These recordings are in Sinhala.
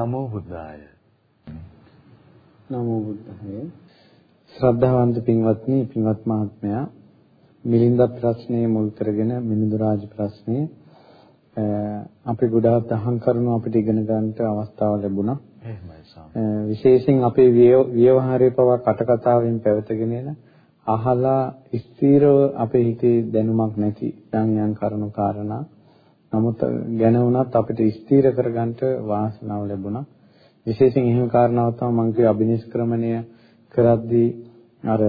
නමෝ බුද්ධාය. නමෝ බුද්ධාය. ශ්‍රද්ධාවන්ත පින්වත්නි, පින්වත් මහත්මයා මිලින්ද ප්‍රශ්නයේ මුල් කරගෙන මිනිඳු රාජ ප්‍රශ්නයේ අපි ගොඩාක් දහම් කරුණු අපිට ඉගෙන ගන්නට අවස්ථාව ලැබුණා. එහෙමයි. විශේෂයෙන් අපේ ව්‍යවහාරයේ පවා කටකතාවෙන් පැවතගෙන එන අහලා ස්ථීරව අපේ හිතේ දැනුමක් නැති යම් යම් කරුණු කාරණා නමුත් ගැන වුණත් අපිට ස්ථීර කරගන්න වාසනාව ලැබුණා. විශේෂයෙන් එහෙම කාරණාවක් තමයි මම කිය අබිනිෂ්ක්‍රමණය කරද්දී අර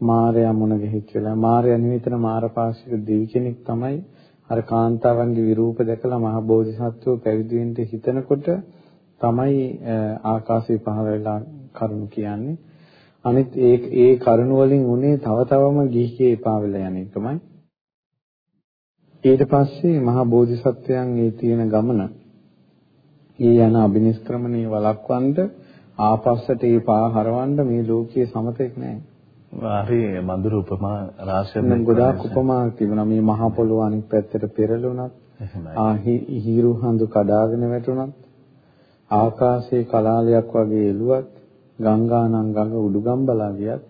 මාර්යා මුණ ගැහිච්ච වෙලාව මාර්යා නිවිතන මාරපාක්ෂික දෙවි කෙනෙක් තමයි අර කාන්තාවන්ගේ විරූප දැකලා මහ බෝධිසත්වෝ පැවිදි වෙන්න හිතනකොට තමයි ආකාශය පහළ වෙලා කරුණු කියන්නේ. අනිත් ඒ ඒ කරුණ වලින් උනේ තව තවම ගිහිගේ එපා වෙලා යන එකමයි. ඊට පස්සේ මහා බෝධිසත්වයන් ඒ තියෙන ගමන ඒ යන අබිනිෂ්ක්‍රමණේ වළක්වන්න ආපස්සට ඒ පා හරවන්න මේ ලෝකයේ සමතෙක් නැහැ. හරි මధుර උපමා රාශියක් ගොඩාක් උපමා තිබුණා මේ මහා පොළොව අනිත් පැත්තට පෙරළුණත් ආ හිරු හඳු කඩාගෙන වැටුණත් ආකාශයේ කලාලයක් වගේ එළුවත් ගංගානම් ගඟ උඩුගම්බලා ගියත්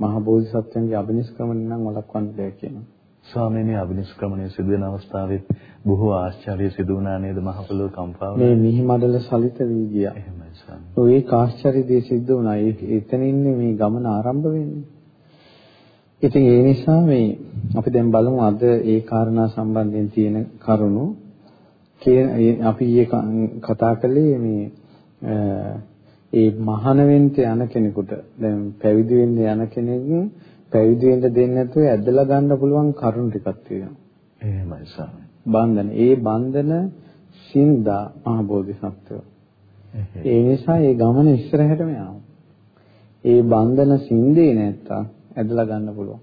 මහ බෝධිසත්වයන්ගේ අබිනිෂ්ක්‍රමණය නම් වළක්වන්න බැහැ කියනවා. ස්වාමීනි අබිනිෂ්ක්‍රමණය සිදු වෙන අවස්ථාවේ බොහෝ ආශ්චර්ය සිදු වුණා නේද? මහ පොළොව කම්පාව මේ මිහි මඩල සලිත වී ගියා. එහෙමයි ස්වාමී ඔය ආශ්චර්ය දේ සිද්ධ වුණා. ඒ එතනින්නේ මේ ගමන ආරම්භ වෙන්නේ. ඉතින් ඒ නිසා මේ අපි දැන් බලමු අද ඒ කාරණා සම්බන්ධයෙන් තියෙන කරුණු. අපි ඊයේ කතා කළේ මේ ඒ මහාන වෙන්න යන කෙනෙකුට. දැන් පැවිදි වෙන්න යන කෙනෙක් පැවිදි වෙන්න දෙන්නේ නැතුව ඇදලා ගන්න පුළුවන් කරුණු ටිකක් තියෙනවා. එහෙමයි ස්වාමී. බන්ධන. ඒ බන්ධන සින්දා මහ බෝධිසත්වෝ. ඒ නිසා ඒ ගමන ඉස්සරහටම යනවා. ඒ බන්ධන සින්දේ නැත්තම් ඇදලා ගන්න පුළුවන්.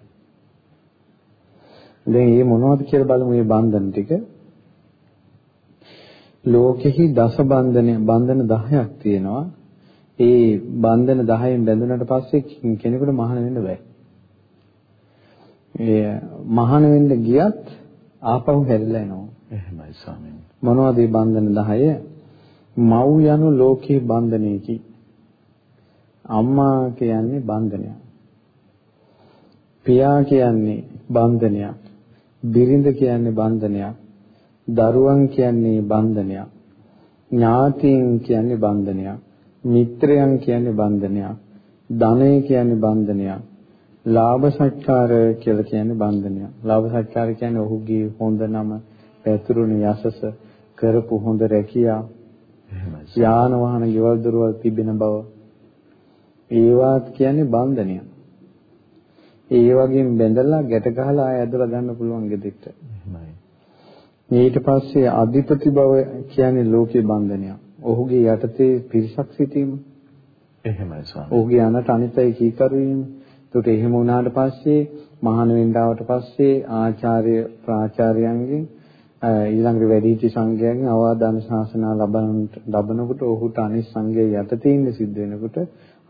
දැන් මේ මොනවද කියලා බලමු මේ බන්ධන ටික. ලෝකෙහි දස බන්ධන බන්ධන 10ක් තියෙනවා. ඒ බන්ධන 10න් බැඳුනට පස්සේ කෙනෙකුට මහාන වෙන්න බෑ. ඒ මහාන වෙන්න ගියත් ආපහු හැරිලා එනවා. එහෙමයි ස්වාමීනි. මොනවද මේ බන්ධන 10? මව් යනු ලෝකේ බන්ධනයකි. අම්මා කියන්නේ බන්ධනයක්. පියා කියන්නේ බන්ධනයක්. බිරිඳ කියන්නේ බන්ධනයක්. දරුවන් කියන්නේ බන්ධනයක්. ඥාතීන් කියන්නේ බන්ධනයක්. මිත්‍රයන් කියන්නේ බන්ධනයක්. ධනය කියන්නේ බන්ධනයක්. ලාභ සත්කාර කියලා කියන්නේ බන්ධනයක්. ලාභ සත්කාර කියන්නේ ඔහුගේ හොඳ නම, පැතුරුණු යසස, කරපු හොඳ රැකියාව, යාන වාහන, ගෙවල් දොරවල් තිබෙන බව. ඒවාත් කියන්නේ බන්ධනයක්. ඒ වගේම බැඳලා ගැට ගහලා ආය ඇදලා ගන්න පුළුවන්. එහෙමයි. ඊට පස්සේ අධිපති බව කියන්නේ ලෝකේ බන්ධනයක්. ඔහුගේ යටතේ පිරිසක් සිටීම. එහෙමයි ස්වාමී. ඔහුගේ අනට අනිතයි කීකරු වීම. ඒකට එහෙම වුණාට පස්සේ මහාන වෙන්දාවට පස්සේ ආචාර්ය ප්‍රාචාර්යයන්ගෙන් ඊළඟට වැඩිහිටි සංඝයාගෙන් අවවාදන ශාසනා ලබන ලබනකොට ඔහුට අනිත් සංඝයා යටතේ ඉන්න සිද්ධ වෙනකොට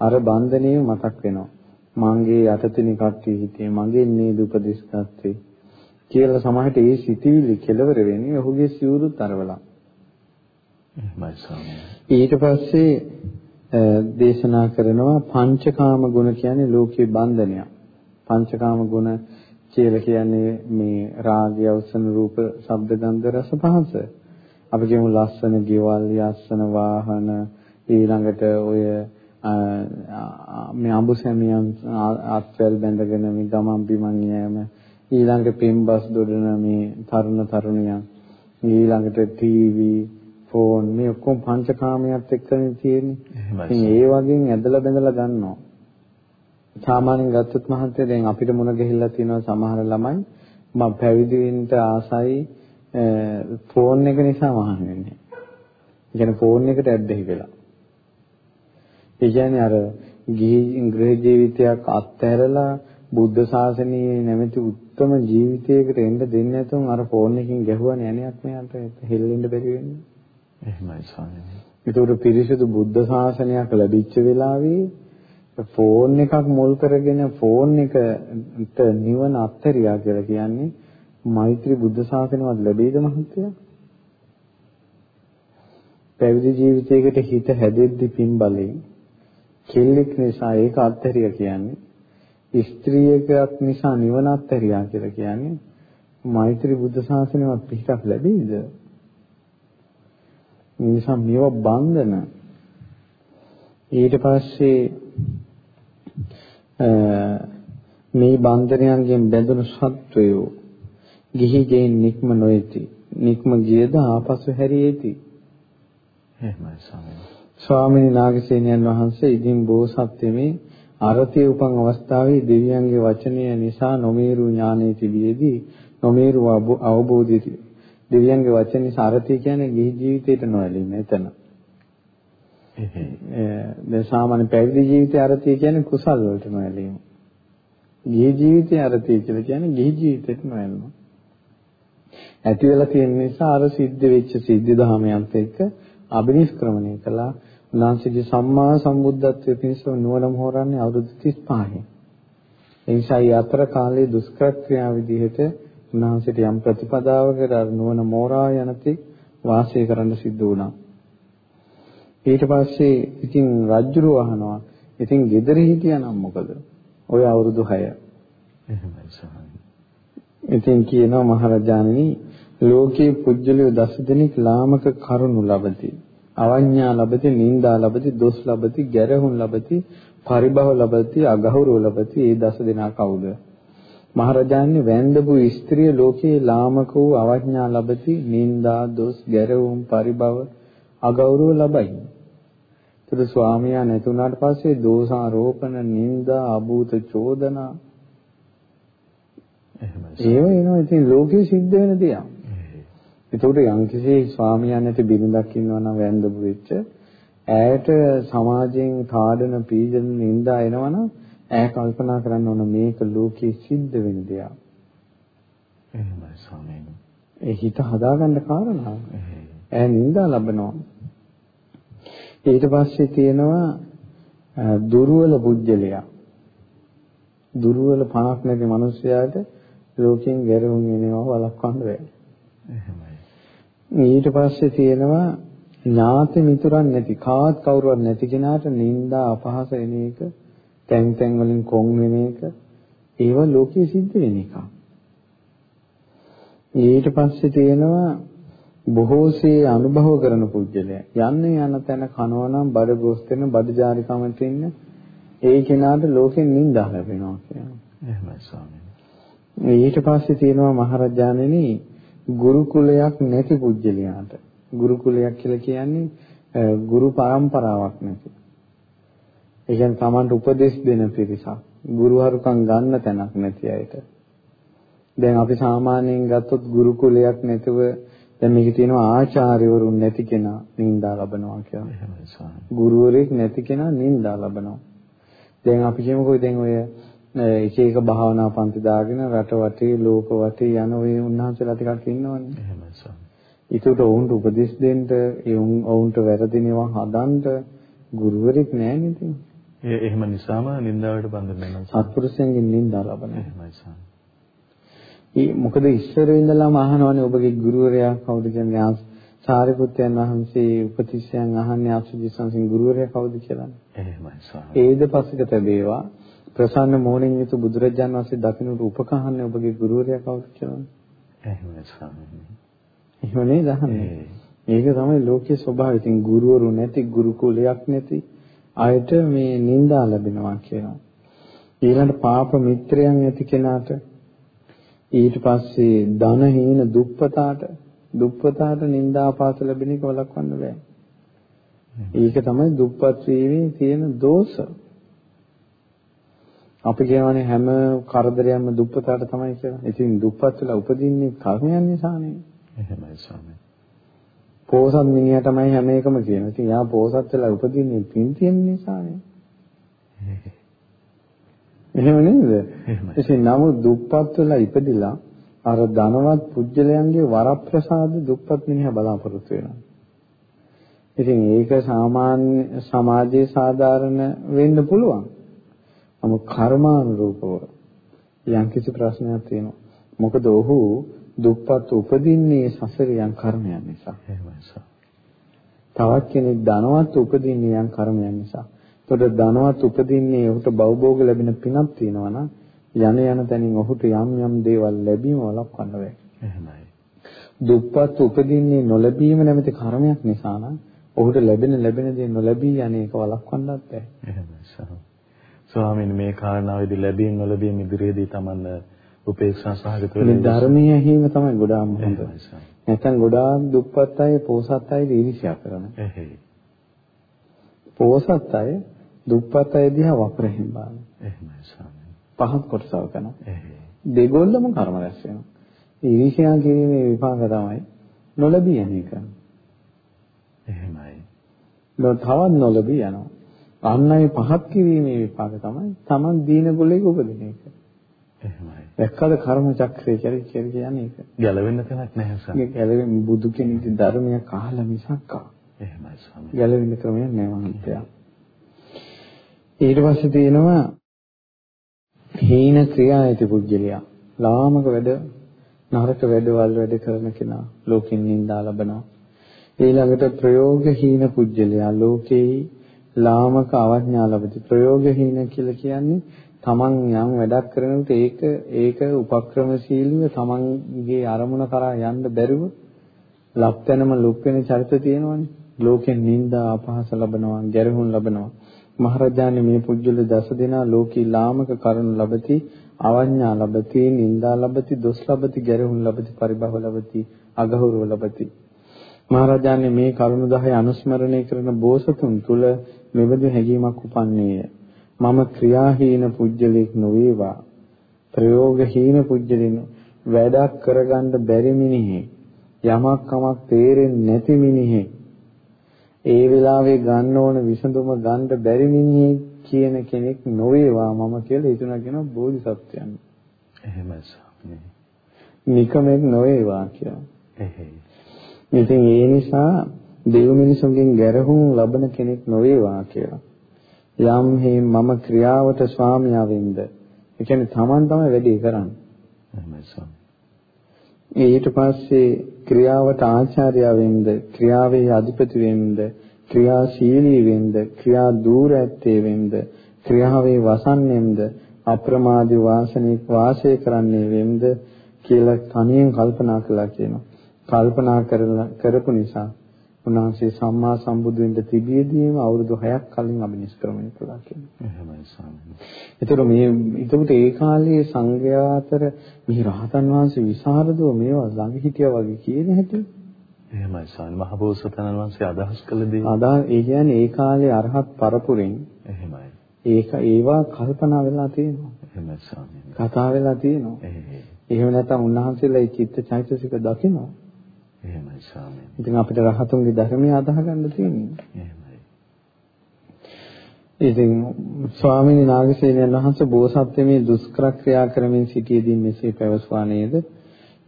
අර බන්ධනය මතක් වෙනවා. මගේ යටතේ කට්ටිය හිටියේ මගේ නේද උපදෙස් ගත්තේ කියලා සමහරට ඒ සිටිවිලි කෙලවර වෙන්නේ ඔහුගේ සිවුරු තරවලා. එහෙමයි ස්වාමී. ඊට පස්සේ දේශනා කරනවා පංචකාම ගුණ කියන්නේ ලෝකේ බන්ධනයක්. පංචකාම ගුණ කියලා කියන්නේ මේ රාගය, අවසන රූප, ශබ්ද, ගන්ධ, රස, පහස. අපි කියමු ලස්සන ගෙවල්, යස්සන වාහන, ඊළඟට ඔය මේ අඹු සැමියන් අත්වැල් බැඳගෙන මේ ගමන් බිමන් යෑම ඊළඟට පින්බස් දොඩන මේ තරුණ තරුණියන් ඊළඟට ටීවී ෆෝන් මේ ඔක්කොම පංචකාමයට එක්කනේ තියෙන්නේ. ඉතින් ඒ වගේන් ඇදලා බැඳලා ගන්නවා. සාමාන්‍යයෙන් ගත්තොත් මහත්තයා දැන් අපිට මුණ ගැහිලා තියෙනවා සමහර ළමයි මම පැවිදි වෙන්න ආසයි ෆෝන් එක නිසා මහාන වෙන්නේ. ඒ කියන්නේ ෆෝන් එකට ඇබ්බැහි වෙලා. ඒ කියන්නේ අර ගිහි ගෘහ ජීවිතයක් අත්හැරලා බුද්ධ ශාසනයේ නැමැති උත්තම ජීවිතයකට එන්න දෙන්නේ නැතුව අර ෆෝන් එකකින් ගැහුවානේ අනියක් මෙයාට හෙල්ලෙන්න බැරි වෙන්නේ. එහෙමයි ස්වාමීනි. ඒතකොට පිරිසිදු බුද්ධ ශාසනයක් ලැබිච්ච වෙලාවේ ෆෝන් එකක් මුල් කරගෙන ෆෝන් එකට නිවන අත්හැරියා කියලා කියන්නේ මෛත්‍රී බුද්ධ ශාසනයවත් ලැබෙයිද මහත්තයා? පැවිදි ජීවිතයකට හිත හැදෙද්දි පින් බලයෙන් කෙල්ලෙක් නිසා ඒක අත්හැරියා කියන්නේ ස්ත්‍රියකක් නිසා නිවන අත්හැරියා කියලා කියන්නේ මෛත්‍රී බුද්ධ ශාසනයවත් පිටක් ලැබෙයිද? නිසා මේව බන්ධන ඊට පස්සේ මේ බන්ධනයන්ගෙන් බැඳුණු සත්වයෝ ගිහි ගෙයින් නික්ම නොයති. නික්ම ගියද ආපසු හැරියේති. එහෙමයි ස්වාමීනි. ස්වාමීන් නාගසේනයන් වහන්සේ ඉදින් බෝසත්ත්වමේ අරතිය උපන් අවස්ථාවේ දෙවියන්ගේ වචනය නිසා නොමේරු ඥානෙ තිබියදී නොමේරු අවබෝධය දෙවියන්ගේ වචන නිසා අරතිය කියන්නේ ගිහි ජීවිතයට නොඇලීම එතන. දැන් සාමාන්‍ය පැවිදි ජීවිතයේ අරතිය කියන්නේ කුසල් වලට නොඇලීම. ගිහි ජීවිතයේ අරතිය කියලා කියන්නේ ගිහි ජීවිතයට නොඇලීම. ඇති වෙලා තියෙන නිසා අර සිද්ධ වෙච්ච සිද්ධි දහමයන්ත් එක්ක අබිනිෂ්ක්‍රමණය කළා. උන්වහන්සේගේ සම්මා සම්බුද්ධත්වයේ පිණිස නුවණ මොහරන්නේ අවුරුදු 35න්. ඒ නිසා මේ අතර කාලේ දුෂ්කර ක්‍රියා විදිහට උන්වහන්සේට යම් ප්‍රතිපදාවකට අර නුවණ මෝරා යනති වාසය කරන්න සිද්ධ වුණා. ඊට පස්සේ ඉතින් රජුරු වහනවා. ඉතින් gedare හිටියානම් මොකද? ওই අවුරුදු 6. එහෙමයි සහන්. ඉතින් කියනවා මහරජාණනි ලෝකේ පුජ්‍යලිය දස දෙනෙක් ලාමක කරුණු ලබති. අවඤ්ඤා ලබති, නිന്ദා ලබති, දොස් ලබති, ගැරහුම් ලබති, පරිභව ලබති, අගෞරව ලබති. මේ දස දෙනා කවුද? මහරජාණන් වැන්දපු ස්ත්‍රිය ලෝකේ ලාමක වූ අවඥා ලැබති නිന്ദා දොස් ගැරවුම් පරිභව අගෞරව ලබයි. ඒතර ස්වාමියා නැතුණාට පස්සේ දෝෂාරෝපණ නිന്ദා අභූත චෝදනා එහෙමයි. ඒව එනවා ඉතින් ලෝකේ සිද්ධ වෙන දේක්. ඒතකොට යම්කිසි ස්වාමියා නැති බිරිඳක් ඉන්නවා නම් වැන්දපු වෙච්ච ඈට සමාජයෙන් කාඩන පීඩන නිന്ദා එනවනම් ඈ කල්පනා කරන්න ඕන මේක ලෝකේ සිද්ධ වෙන දෙයක්. එහෙමයි ස්වාමීනි. ඒ හිත හදාගන්න කාරණා. ඈ නින්දා ලබනවා. ඊට පස්සේ තියෙනවා දුර්වල බුද්ධලයා. දුර්වල පණක් නැති මිනිසයාට ලෝකෙන් ගැරහුම් එනවා වළක්වන්න බෑ. එහෙමයි. ඊට පස්සේ තියෙනවා ඥාති මිතුරන් නැති කාත් කවුරුවත් නැති කෙනාට නිന്ദා අපහාස එන එක තැන් තැන් වලින් කොන් වෙන එක ඒව ලෝකයේ සිද්ධ වෙන එක. ඊට පස්සේ තියෙනවා බොහෝසේ අනුභව කරන පුජ්‍යලය. යන්නේ යන තැන කනවා නම් බඩ ගොස් වෙන බඩ ජාරිකමට ඉන්න ඒ කෙනාට ලෝකෙන් නිന്ദා ලැබෙනවා කියනවා. එහෙමයි ස්වාමීනි. ඊට පස්සේ තියෙනවා මහරජාණෙනි ගුරුකුලයක් නැති පුජ්‍යලයාට. ගුරුකුලයක් කියලා කියන්නේ ගුරු පරම්පරාවක් නැති. ඒ කියන්නේ Tamanට උපදෙස් දෙන පිරිසක්. ගුරුහරුකම් ගන්න තැනක් නැති අයට. දැන් අපි සාමාන්‍යයෙන් ගත්තොත් ගුරුකුලයක් නැතුව දැන් මේකේ තියෙනවා ආචාර්යවරුන් නැති කෙනා නින්දා ලබනවා කියලා. ගුරුවරයෙක් නැති කෙනා නින්දා ලබනවා. දැන් අපි කියමුකෝ දැන් ඔය එක එක භාවනා පන්ති දාගෙන රට වටේ ලෝක වටේ යන ඔය උන්වහන්සේලා ටිකක් ඉන්නවනේ. එහෙමයි සර්. ඒකට ඔවුන්ට උපදෙස් දෙන්න, ඒ ඔවුන්ට වැරදිනවා හදන්න ගුරුවරෙක් නැහැ නේද? ඒ එහෙම නිසාම නින්දාවට බඳින්න වෙනවා. සත්පුරුෂයන්ගෙන් නින්දා ලබන. එහෙමයි සර්. ඒ මොකද ඉස්සර ඉඳලාම අහනවනේ ඔබගේ ගුරුවරයා කවුද කියන්නේ සාරිපුත්යන් වහන්සේ උපතිස්සයන් අහන්නේ අසුජිසන්සින් ගුරුවරයා කවුද කියලා. එහෙමයි සර්. ඒද පසුකට ලැබේවා ප්‍රසන්න මොහොනින් යුතු බුදුරජාණන් වහන්සේ දකින්නට උපකහන්නේ ඔබගේ ගුරුවරයා කවුද කියලා. එහෙමයි ස්වාමීනි. එහෙම නේද අහන්නේ. ඒක තමයි ලෝකයේ ස්වභාවය. ඉතින් ගුරුවරු නැති ගුරුකුලයක් නැති අයට මේ නිന്ദා ලැබෙනවා කියනවා. ඊළඟ පාප මිත්‍රයන් ඇති කෙනාට ඊට පස්සේ ධන හීන දුප්පතාට දුප්පතාට නිന്ദාපාස ලැබෙන එක වළක්වන්න බෑ. ඒක තමයි දුප්පත් වීමේ තියෙන දෝෂ. අපි කියවනේ හැම කරදරයක්ම දුප්පතාට තමයි කියලා. ඉතින් දුප්පත් වෙලා උපදින්නේ කර්මයන් නිසානේ. එහෙමයි ස්වාමී. පෝසත් මිනිහා තමයි හැම එකම කියනවා. ඉතින් යා පෝසත් වෙලා උපදින්නේ පින් තියෙන නිසානේ. එහෙම නේද? ඉතින් නමුත් දුප්පත් වෙලා ඉපදිලා අර ධනවත් පුජ්‍යලයන්ගේ වරප්‍රසාද දුප්පත් මිනිහා බලාපොරොත්තු වෙනවා. ඉතින් ඒක සාමාන්‍ය සමාජයේ සාධාරණ වෙන්න පුළුවන්. නමුත් කර්මානුරූපව යම්කිසි ප්‍රශ්නයක් තියෙනවා. මොකද ඔහු දුප්පත් උපදින්නේ සසරියන් කර්මයන් නිසා. තවත් කෙනෙක් ධනවත් උපදින්නේ යම් කර්මයන් නිසා. එතකොට ධනවත් උපදින්නේ ඔහුට භවභෝග ලැබෙන පිනක් තියෙනවා නම් යන යන තැනින් ඔහුට යම් යම් දේවල් ලැබීම වළක්වන්න බෑ. එහෙමයි. දුප්පත් උපදින්නේ නොලැබීම නැමැති කර්මයක් නිසා නම් ඔහුට ලැබෙන ලැබෙන දේ නොලැබී යන්නේ ඒක වළක්වන්නත් බෑ. එහෙමයි සහ. ස්වාමීන් මේ කාරණාවේදී ලැබීම් නොලැබීම් ඉදිරියේදී තමන් උපේක්ෂා සහගත වෙලා ධර්මීය හේම තමයි ගොඩාක් හොඳ. නැත්නම් ගොඩාක් දුප්පත් අය පෝසත් අය ඊර්ෂ්‍යා කරනවා. එහෙයි. පෝසත් අය දුප්පත් අය දිහා වපරහින් බලනවා. එහෙමයි ස්වාමීන්. පහත් කොටසව කරනවා. එහෙයි. දෙගොල්ලම කර්ම රැස් වෙනවා. ඊර්ෂ්‍යා කිරීමේ විපාක තමයි නොලැබී යන එක. එහෙමයි. තවත් නොලැබී යනවා. අන් අය පහත් කිරීමේ විපාක තමයි Taman දීන ගොල්ලේක උපදින එක. එහෙමයි. දැක්කද කර්ම චක්‍රය කියලා කියන්නේ ඒක. ගැලවෙන්න තැනක් නැහැ. ඒක ගැලවෙන්න බුදු කෙනෙක්ගේ ධර්මයක් අහලා මිසක් එහෙමයි ස්වාමී. ගැලවෙන්න ක්‍රමයක් නෑ මහන්තයා. ඊට පස්සේ තියෙනවා හීන ක්‍රියා ඇති පුජ්‍යලියා. ලාමක වැඩ නරක වැඩවල් වැඩ කරන කෙනා ලෝකෙන් නිඳා ලබනවා. ඊළඟට ප්‍රයෝගහීන පුජ්‍යලයා ලෝකේ ලාමක අවඥා ලැබති. ප්‍රයෝගහීන කියලා කියන්නේ තමන් යම් වැඩක් කරනකොට ඒක ඒක උපක්‍රමශීලීව තමන්ගේ අරමුණ කරා යන්න බැරුව ලප්තනම ලුප් වෙන චරිත තියෙනවනේ. ලෝකෙන් නිନ୍ଦා අපහාස ලබනවා, ගැරහුම් ලබනවා. මහරජාණන් මේ පුජ්‍යල දස දෙනා ලෝකී ලාමක කරුණ ලබති, අවඤ්ඤා ලබති, නිନ୍ଦා ලබති, දොස් ලබති, ගැරහුම් ලබති, පරිභව ලබති, අගෞරව ලබති. මහරජාණන් මේ කරුණ 10 අනුස්මරණය කරන බෝසතුන් තුල මෙබඳු හැඟීමක් උපන්නේය. මම ක්‍රියාහීන පුජ්‍යලෙක් නොවේවා. ප්‍රයෝගහීන පුජ්‍යලින වැඩක් කරගන්න බැරි මිනිහෙක්. යමක් කමක් තේරෙන්නේ නැති මිනිහෙක්. ඒ වෙලාවේ ගන්න ඕන විසඳුම ගන්න බැරි මිනිහෙක් කියන කෙනෙක් නොවේවා මම කියලා හිතනවා කියන බෝධිසත්වයන්. එහෙමයි ස්වාමී. නිකමෙක් නොවේවා කියලා. එහෙයි. ඉතින් ඒ නිසා දෙව් මිනිසුන්ගෙන් ගැරහුම් ලබන කෙනෙක් නොවේවා කියලා. යම් හේ මම ක්‍රියාවට ස්වාමියා වෙන්න. ඒ කියන්නේ Taman තමයි වැඩේ කරන්නේ. එහෙමයි ස්වාමී. ඊට පස්සේ ක්‍රියාවට ආචාර්යයා වෙන්න, ක්‍රියාවේ අධිපති වෙන්න, ක්‍රියාශීලී වෙන්න, ක්‍රියා දූර ඇත්තේ වෙන්න, ක්‍රියාවේ වසන්නේම්ද, අප්‍රමාදී වාසනික වාසය කරන්නේ වෙම්ද කියලා තනියෙන් කල්පනා කළා කියනවා. කල්පනා කරලා කරපු නිසා උන්වහන්සේ සම්මා සම්බුදු වෙන්න තිබියදීම අවුරුදු 6ක් කලින් අභිනිෂ්ක්‍රමණය කළා කියනවා. එහෙමයි ස්වාමීනි. ඒතර මේ එතකොට ඒ කාලේ සංඝයා අතර මේ රහතන් වහන්සේ විසරදව මේවා ළඟ හිටියා වගේ කියන හැටි. එහෙමයි ස්වාමීනි. මහබෝසතාණන් වහන්සේ අදහස් කළ දේ. අදා ඒ කියන්නේ ඒ කාලේ අරහත් පරපුරෙන් එහෙමයි. ඒක ඒවා කල්පනා වෙලා තියෙනවා. එහෙමයි ස්වාමීනි. කතා වෙලා තියෙනවා. එහෙම නැත්නම් උන්වහන්සේලා ඒ චිත්ත චෛතසික දකිනවා. එහෙමයි ස්වාමීනි. ඉතින් අපිට රහතුන්ගේ ධර්මය අදාහ ගන්න තියෙන්නේ. එහෙමයි. ඉතින් ස්වාමීන් නාගසේනයන් වහන්සේ බෝසත්ත්වයේ දුෂ්කර ක්‍රියා කරමින් සිටියේදී මෙසේ පැවසුවා නේද?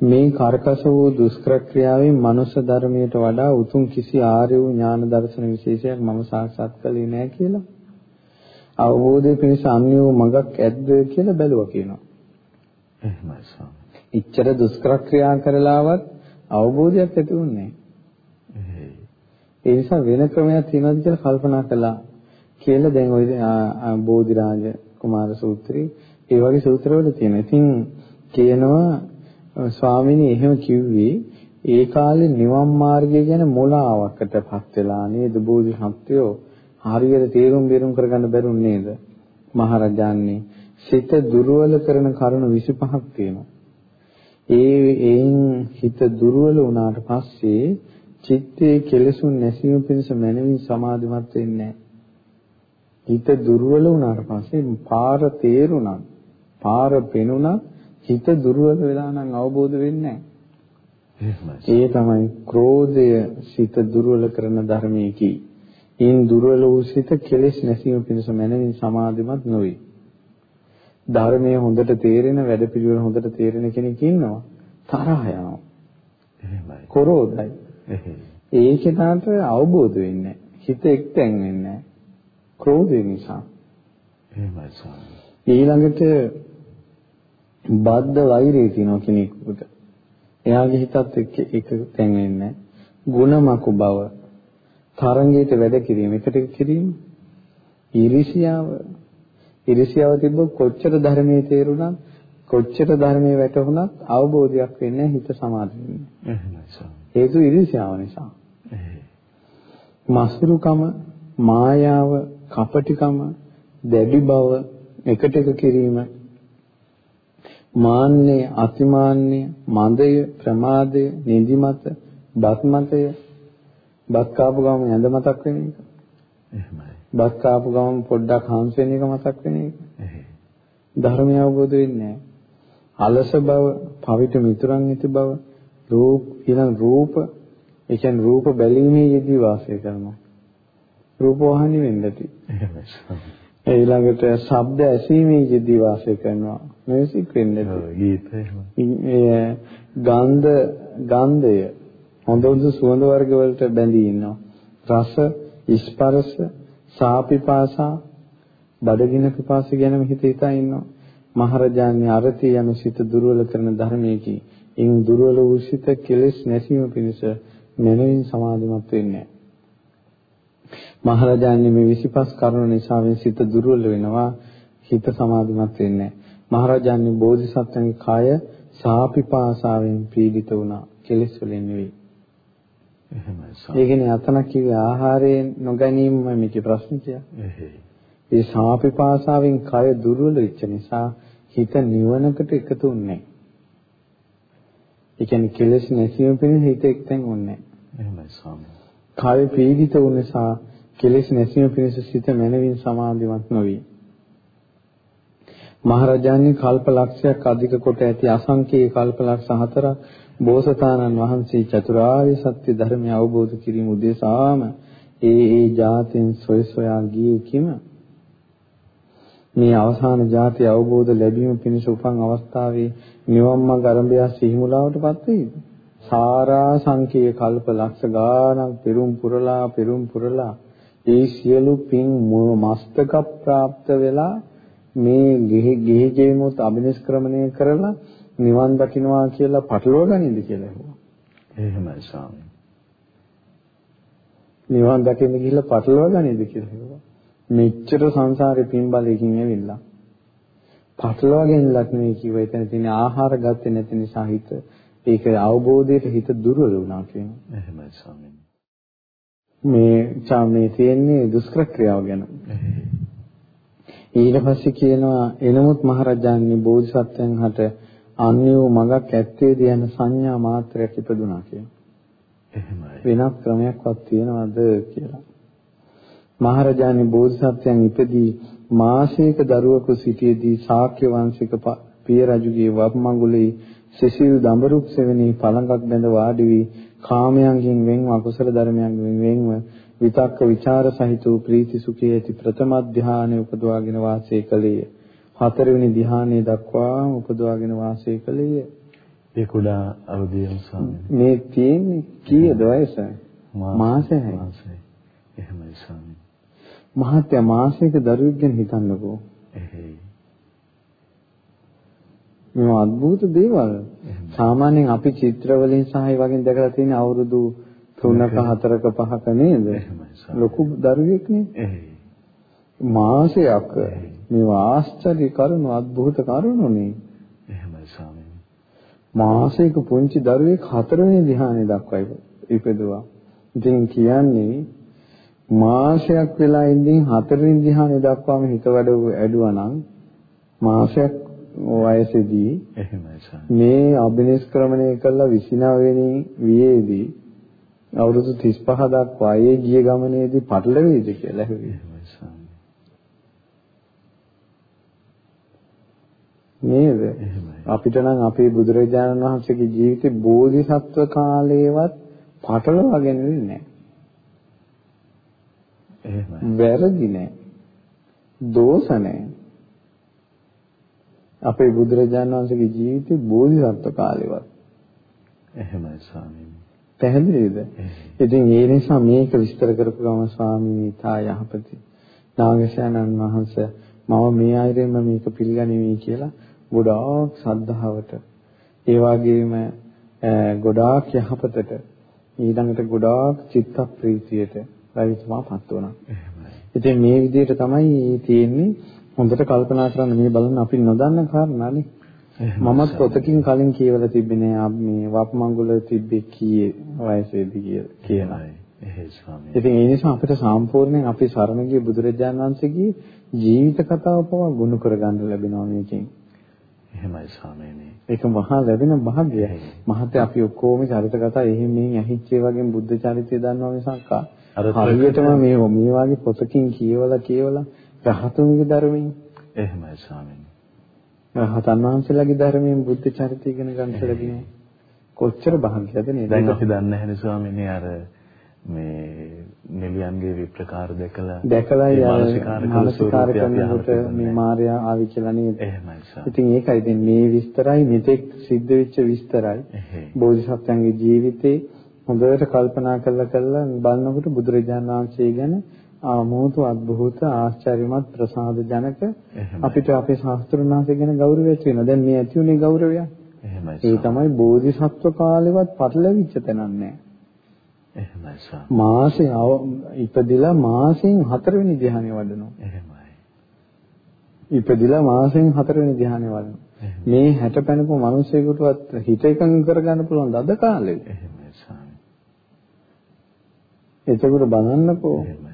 මේ කාර්කස වූ දුෂ්කර ක්‍රියාවෙන් මනුෂ්‍ය ධර්මයට වඩා උතුම් කිසි ආර්ය වූ ඥාන දර්ශන විශේෂයක් මම සාක්ෂාත් කළේ නැහැ කියලා. අවබෝධය පිණිස අන්‍ය වූ මඟක් ඇද්ද කියලා බැලුවා කියනවා. එහෙමයි ස්වාමීනි. ඉච්ඡර දුෂ්කර ක්‍රියා කරලාවත් අවබෝධයක් ඇති වුණේ එහෙයි. ඒ නිසා වෙන ක්‍රමයක් තියෙනවද කියලා කල්පනා කළා කියලා දැන් ওই බෝධිරාජ කුමාර සූත්‍රයේ ඒ වගේ සූත්‍රවල තියෙනවා. ඉතින් කියනවා ස්වාමීනි එහෙම කිව්වේ ඒ කාලේ නිවන් මාර්ගය ගැන මොලාවකටපත් වෙලා නේද බෝධිසත්වයෝ හරියට තේරුම් බේරුම් කරගන්න බැරුන් නේද මහරජාන්නේ සිත දුර්වල කරන කරුණු 25ක් තියෙනවා ඒ එයින් හිත දුර්වල වුණාට පස්සේ චිත්තයේ කෙලෙසුන් නැසීම පිණිස මනමින් සමාධිමත් වෙන්නේ හිත දුර්වල වුණාට පස්සේ පාර තේරුණා පාර පෙනුණා හිත දුර්වල වෙලා නම් අවබෝධ වෙන්නේ ඒ තමයි ක්‍රෝධය සිත දුර්වල කරන ධර්මයකි. ඉන් දුර්වල වූ සිත කෙලෙස් නැසීම පිණිස මනමින් සමාධිමත් නොවේ. ධර්මයේ හොඳට තේරෙන වැඩ පිළිවෙල හොඳට තේරෙන කෙනෙක් ඉන්නවා. තරහ යනවා. එහෙමයි. කොරෝදයි. ඒ කෙනාට අවබෝධ වෙන්නේ හිත එක්තෙන් වෙන්නේ ක්‍රෝධය නිසා. එහෙමයි ස්වාමී. ඊළඟට බද්ධ වෛරය තියෙනවා කෙනෙකුට. එයාගේ හිතත් එක්ක එක තැන් වෙන්නේ ಗುಣමකු බව. තරංගයට වැඩ කිරීම. එකට කිරීම. ඊර්ෂියාව ඊර්ෂියාව තිබ්බ කොච්චර ධර්මයේ තේරුණත් කොච්චර ධර්මයේ වැටහුණත් අවබෝධයක් වෙන්නේ හිත සමාධි වෙන්නේ හේතු ඊර්ෂියාව නිසා. මස්රුකම මායාව කපටිකම දැඩි බව එකට එක කිරීම මාන්නය අතිමාන්නය මදය ප්‍රමාදය නිදිමත බත්මතය බත් කාපු ගමන් ඇඳ මතක් වෙන එක. එහෙමයි බත් කාපු ගමන් පොඩ්ඩක් හාන්ස් වෙන එක මතක් වෙන එක. ධර්මය අවබෝධ වෙන්නේ අලස බව පවිත මිතුරන් ඇති බව රූප ඊළඟ රූප ඒ කියන්නේ රූප බැලීමේ යෙදී වාසය කරනවා. රූප වහන්නේ එහෙමයි. ඊළඟට ශබ්ද ඇසීමේ යෙදී වාසය කරනවා. මියුසික් වෙන්නති ඔව් ගීත ඒ ගන්ධ ගන්ධය හොඳ හොඳ සුවඳ වර්ග වලට බැඳී ඉන්නවා. රස ස්පර්ශ සාපිපාසා බඩගින පිපාස ගැනම හිත හිතා ඉන්නවා. මහරජාණන් අරති යන සිත දුර්වල කරන ධර්මයේකි ඉන් දුර්වල වූ සිත කෙලෙස් නැසීම පිණිස මනමින් සමාධිමත් වෙන්නේ මහරජාණන් මේ 25 කරුණ නිසා සිත දුර්වල වෙනවා හිත සමාධිමත් වෙන්නේ මහරජාණන් බෝධිසත්වගේ කය සාපිපාසාවෙන් පීඩිත වුණා. කෙලෙස් වලින් නෙවෙයි. එහෙමයි ඒ කියන්නේ අතන කිව්වේ ආහාරයෙන් නොගැනීමම මේකේ ප්‍රශ්න කියන්නේ. එහෙයි. ඒ සාපිපාසාවෙන් කය දුර්වල වෙච්ච නිසා හිත නිවනකට එකතු වෙන්නේ ඒ කියන්නේ කෙලෙස් නැසීම පිණිස හිත එක්තෙන් වෙන්නේ එහෙමයි ස්වාමී. කය පීඩිත වුන නිසා කෙලෙස් නැසීම පිණිස සිත මනවින් සමාධිමත් නොවේ. මහරජාණන් කල්ප ලක්ෂයක් අධික කොට ඇති අසංකේය කල්ප ලක්ෂ හතරක් බෝසතාණන් වහන්සේ චතුරාර්ය සත්‍ය ධර්මය අවබෝධ කිරීම උදෙසාම ඒ ඒ જાතෙන් සොය සොයා ගියේ කිම මේ අවසාන જાතිය අවබෝධ ලැබීම පිණිස උපන් අවස්ථාවේ නිවන් මාර්ග අරඹයා සිහිමුලාවටපත් වේද සාරා සංකේය කල්ප ලක්ෂ ගානක් පෙරම් පුරලා පෙරම් පුරලා ඒ සියලු පින් මස්තක પ્રાપ્ત වෙලා මේ ගිහි ගිහි ජීමුත් අභිනිෂ්ක්‍රමණය කරලා නිවන් දකින්නවා කියලා පටලවා ගනින්ද කියලා ඇහුවා. එහෙමයි ස්වාමී. නිවන් දකින්න ගිහිල්ලා පටලවා ගනින්ද කියලා ඇහුවා. මෙච්චර සංසාරේ පින් බලයකින් ඇවිල්ලා පටලවාගෙන ලක් නෙවෙයි කිව්ව එතන තියෙන ආහාර ගත්තේ නැති නිසා හිත ඒක අවබෝධයට හිත දුර්වල වුණා කියනවා. එහෙමයි ස්වාමීනි. මේ චාමේ තියෙන්නේ දුෂ්කර ක්‍රියාව ගැන. ඊට පස්සේ කියනවා එනමුත් මහරජාණන් බෝධිසත්වයන් හට අන්‍ය වූ මඟක් ඇත්තේද යන සංඥා මාත්‍රයක් ඉපදුනා කියනවා. එහෙමයි. වෙනත් ක්‍රමයක්වත් තියනවද කියලා. මහරජාණන් බෝධිසත්වයන් ඉපදී මාසයක දරුවෙකු සිටියේදී ශාක්‍ය වංශික පිය රජුගේ වප්මඟුලේ සිසිල් දඹරුක් සෙවණේ පළඟක් බැඳ වාඩි වී කාමයන්ගෙන් වෙන්ව අකුසල ධර්මයන්ගෙන් වෙන්ව විතක්ක ਵਿਚාර සහිත වූ ප්‍රීති සුඛයේ ඇති ප්‍රථම ධානය උපදවාගෙන වාසය කළේය. හතරවෙනි ධ්‍යානයේ දක්වා උපදවාගෙන වාසය කළේය. ඒ කුඩා අවදියෙන් ස්වාමීනි. මේ තියෙන්නේ කීයද වයස? මාසයයි. මාසයයි. එහෙමයි ස්වාමීනි. මහත්ය මාසයක දරුවෙක් ගැන හිතන්නකෝ. එහෙයි. මේ අద్భుත දේවල්. සාමාන්‍යයෙන් අපි චිත්‍ර වලින් සහ ඒ වගේ දැකලා තියෙන අවුරුදු 3ක 4ක 5ක නේද? ලොකු දරුවෙක් නේ. එහෙයි. මාසයක් මේවා ආශ්චර්ය කරුණු අద్భుත කරුණුනේ. එහෙමයි ස්වාමීනි. මාසයක පුංචි දරුවෙක් හතරවෙනි ධ්‍යානෙ දක්වා ඉපදුවා. ඉතින් කියන්නේ මාසයක් වෙලා ඉඳින් හතරවෙනි ධ්‍යානෙ දක්වාම හිත වැඩ ඇදුවා නම් මාසයක් වයසේදී එහෙමයි මේ අභිනිෂ්ක්‍රමණය කළා 29 වෙනි වියේදී අවුරුදු 35 දක්වා ඒ ගිය ගමනේදී පටලවෙයිද කියලා ඇහුවේ. නේද? අපිට නම් අපේ බුදුරජාණන් වහන්සේගේ ජීවිතේ බෝධිසත්ව කාලේවත් පටලවාගෙන ඉන්නේ නැහැ. වැරදි නැහැ. දෝෂ නැහැ. අපේ බුදුරජාණන් වහන්සේගේ ජීවිතේ බෝධිසත්ව කාලේවත් එහෙමයි ස්වාමීනි. පැහැදිලිද? ඉතින් ඒ නිසා මේක විස්තර කරපු ගමන් ස්වාමීනි තා යහපති නාගසයන්න් වහන්සේ මම මේ ආයතෙන්ම මේක පිළිගනිමි කියලා ගොඩාක් සද්ධාවට ඒ වගේම ගොඩාක් යහපතට ඊළඟට ගොඩාක් චිත්ත ප්‍රීතියට රජතුමාපත් වුණා. ඉතින් මේ විදිහට තමයි තියෙන්නේ හොඳට කල්පනා කරන්න මේ බලන්න අපි නොදන්න කාරණානේ. මමත් පොතකින් කලින් කියවලා තිබෙනේ මේ වප්මංගුල තිබ්බේ කීයේ වයසේදී කියලා. ඉතින් ඒ නිසා අපිට සම්පූර්ණයෙන් අපි සරණ ගිය බුදුරජාණන් වහන්සේගේ ජීවිත කතාව පවා ගුණ කරගන්න ලැබෙනවා මේකෙන්. එහෙමයි ස්වාමීනි. ඒක මහා ලැබෙන භාග්‍යයි. මහත්ය අපි ඔක්කොම චරිත කතා එහෙම මෙන් ඇහිච්ච වගේ බුද්ධ චරිතය දන්නවා මිසක් හරියටම මේ මේ වගේ පොතකින් කියවලා කියවලා රහතුන්ගේ ධර්මයෙන් එහෙමයි ස්වාමීනි. රහතන් වහන්සේලාගේ ධර්මයෙන් බුද්ධ චරිතය ඉගෙන ගන්න ලැබෙනවා. කොච්චර භාග්‍යද නේද? දැන් අපි දන්නේ නැහැ ස්වාමීනි අර මේ නිලියන්ගේ විප්‍රකාර දැකලා දැකලා මානසිකාර කරනකොට මේ මාර්යා ආවි කියලා නේද? එහෙමයි සර්. ඉතින් ඒකයි ඉතින් මේ විස්තරයි මෙතෙක් සිද්ධ වෙච්ච විස්තරයි. බෝධිසත්වයන්ගේ ජීවිතේ හොඳට කල්පනා කරලා කරලා බලනකොට බුදුරජාණන් වහන්සේ ගැන ආමෝතු අద్භූත ආශ්චර්යමත් ප්‍රසාද ජනක අපිට අපේ ශාස්ත්‍රඥ වහන්සේ ගැන ගෞරවයක් වෙනවා. දැන් මේ ඇති උනේ ගෞරවය. එහෙමයි. ඒ තමයි බෝධිසත්ව කාලෙවත් පටලවිච්ච තැනක් නැහැ. එහෙමයි සර්. මාසේ ඉපදිලා මාසෙන් හතරවෙනි ධ්‍යානෙ වඩනවා. එහෙමයි. ඉපදිලා මාසෙන් හතරවෙනි ධ්‍යානෙ වඩනවා. මේ 60 පැනපු මිනිසෙකුටවත් හිත එකඟ කරගන්න පුළුවන් අද කාලේ. එහෙමයි සර්. එතකොට බලන්නකෝ. එහෙමයි.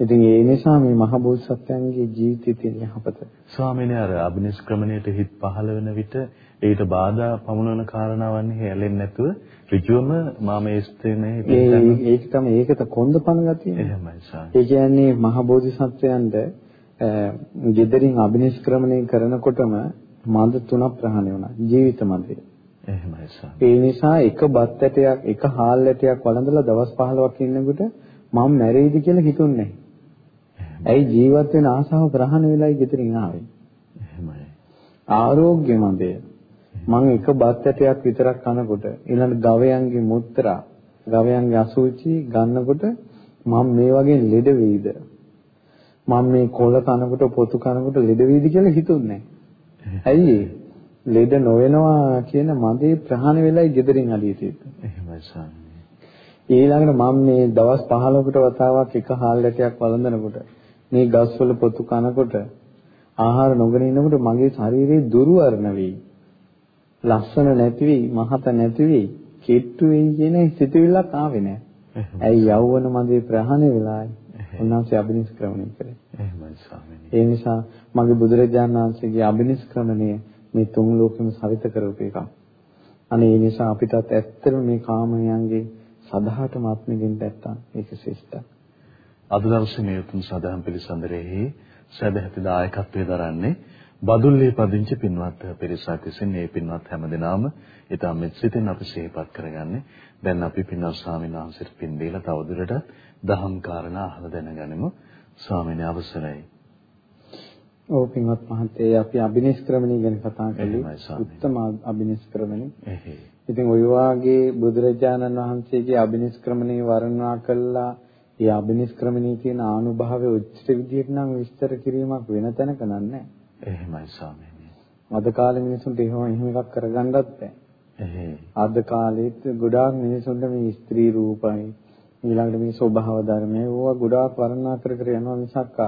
ඉතින් ඒ නිසා මේ මහ බෝසත්යන්ගේ ජීවිතයේ තියෙන යහපත. ස්වාමීනි අර අබිනිෂ්ක්‍රමණයට හිත පහළ වෙන විට ඊට බාධා පමුණන කාරණාවන් හැලෙන්නේ නැතුව ඍජුවම මා මේ ස්ථේනේ ඒක තමයි ඒකත කොන්දපන ගතිය. එහෙමයි සාරා. ඒ කියන්නේ මහ බෝධිසත්වයන්ට ගෙදරින් අබිනිෂ්ක්‍රමණය කරනකොටම මන්ද තුනක් ප්‍රහාණය වුණා. ජීවිත මන්දේ. එහෙමයි සාරා. ඒ නිසා එක බත් ඇටයක් එක හාල් ඇටයක් වළඳලා දවස් 15ක් ඉන්නකොට මම මැරෙයිද කියලා හිතුන්නේ නැහැ. ඇයි ජීවත් වෙන ආසාව ප්‍රහාණය වෙලායි ගෙදරින් ආවේ. එහෙමයි. ආරෝග්‍ය මන්දේ. මම එක බත් ඇටයක් විතරක් කනකොට ඊළඟ ගවයන්ගේ මුත්‍රා ගවයන්ගේ අසුචි ගන්නකොට මම මේ වගේ ලෙඩ වෙයිද මම මේ කොළ කනකොට පොතු කනකොට ලෙඩ වෙයිද කියලා හිතුන්නේ ඇයි ලෙඩ නොවෙනවා කියන මදේ ප්‍රහාණය වෙලයි gederin තියෙන්නේ එහෙමයි ස්වාමී ඊළඟට මම මේ දවස් 15කට වතාවක් එක හාල් ඇටයක් වළඳනකොට මේ ගස්වල පොතු කනකොට ආහාර නොගෙන ඉන්නකොට මගේ ශරීරේ දුර්වර්ණ වෙයි ලස්සන නැති වෙයි, මහත නැති වෙයි, කෙට්ටු වෙයි කියන සිතුවිල්ලක් ආවේ නැහැ. ඇයි යෞවන මදේ ප්‍රහාණය වෙලායි. උන්වහන්සේ අභිනිෂ්ක්‍රමණය කළේ. එහෙමයි ස්වාමීනි. ඒ නිසා මගේ බුදුරජාණන් වහන්සේගේ අභිනිෂ්ක්‍රමණය මේ තුන් ලෝකෙම සවිත කරපු එකක්. අනේ ඒ නිසා අපිටත් ඇත්තටම මේ කාමයන්ගේ සදාහටම අත්මිදින්න නැත්තම් ඒක ශ්‍රේෂ්ඨයි. අද දවසේ මේ උතුම් සදාම් පිළිසඳරෙහි සැබෑති දායකත්වයේ දරන්නේ බදුල්ලේ පදිංචි පින්වත් පිරිසක් විසින් මේ පින්වත් හැමදෙනාම ඊටම මෙත් සිතින් අපි සිහිපත් කරගන්නේ. දැන් අපි පින්වත් ස්වාමීන් වහන්සේට පින් දීලා තවදුරටත් දහම් කාරණා අහලා දැනගනිමු. ස්වාමීන් අවසරයි. ඔව් පින්වත් මහත්තයා අපි අබිනිෂ්ක්‍රමණී ගැන කතා කළේ. උත්තම අබිනිෂ්ක්‍රමණී. ඉතින් ඔය වාගේ බුදුරජාණන් වහන්සේගේ අබිනිෂ්ක්‍රමණී වර්ණනා කළා ඒ අබිනිෂ්ක්‍රමණී කියන ආනුභාවය උච්ච විදියට නම් විස්තර කිරීමක් වෙන තැනක නෑ. එහෙමයි ස්වාමීනි. අද කාලේ මිනිසුන්ට එහෙම එහෙම එකක් කරගන්නත් බෑ. අද කාලෙත් ගොඩාක් මිනිසුන්ට මේ ස්ත්‍රී රූපයි ඊළඟට මේ ස්වභාව ධර්මය ඕවා ගොඩාක් වර්ණනා කර කර යනවා මිසක්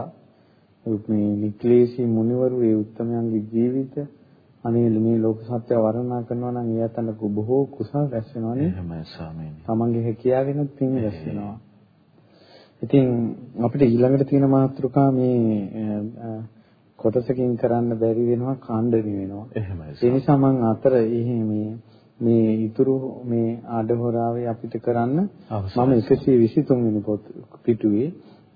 මේ නික්ලේශී මුනිවරු ඒ උත්තමයන්ගේ ජීවිත අනේ මේ ලෝක සත්‍ය වර්ණනා කරනවා නම් එයාටන බොහෝ කුසල රැස් වෙනවානේ. එහෙමයි ස්වාමීනි. තමන්ගේ හැකියාවෙනුත් පින් රැස් වෙනවා. ඉතින් අපිට ඊළඟට තියෙන මාතෘකා මේ කොටසකින් කරන්න බැරි වෙනවා කාණ්ඩණි වෙනවා. එහෙමයි. ඒ නිසා මම අතර මේ මේ ඉතුරු මේ ආඩහොරාවේ අපිට කරන්න මම 123 වෙනි පොත් පිටුවේ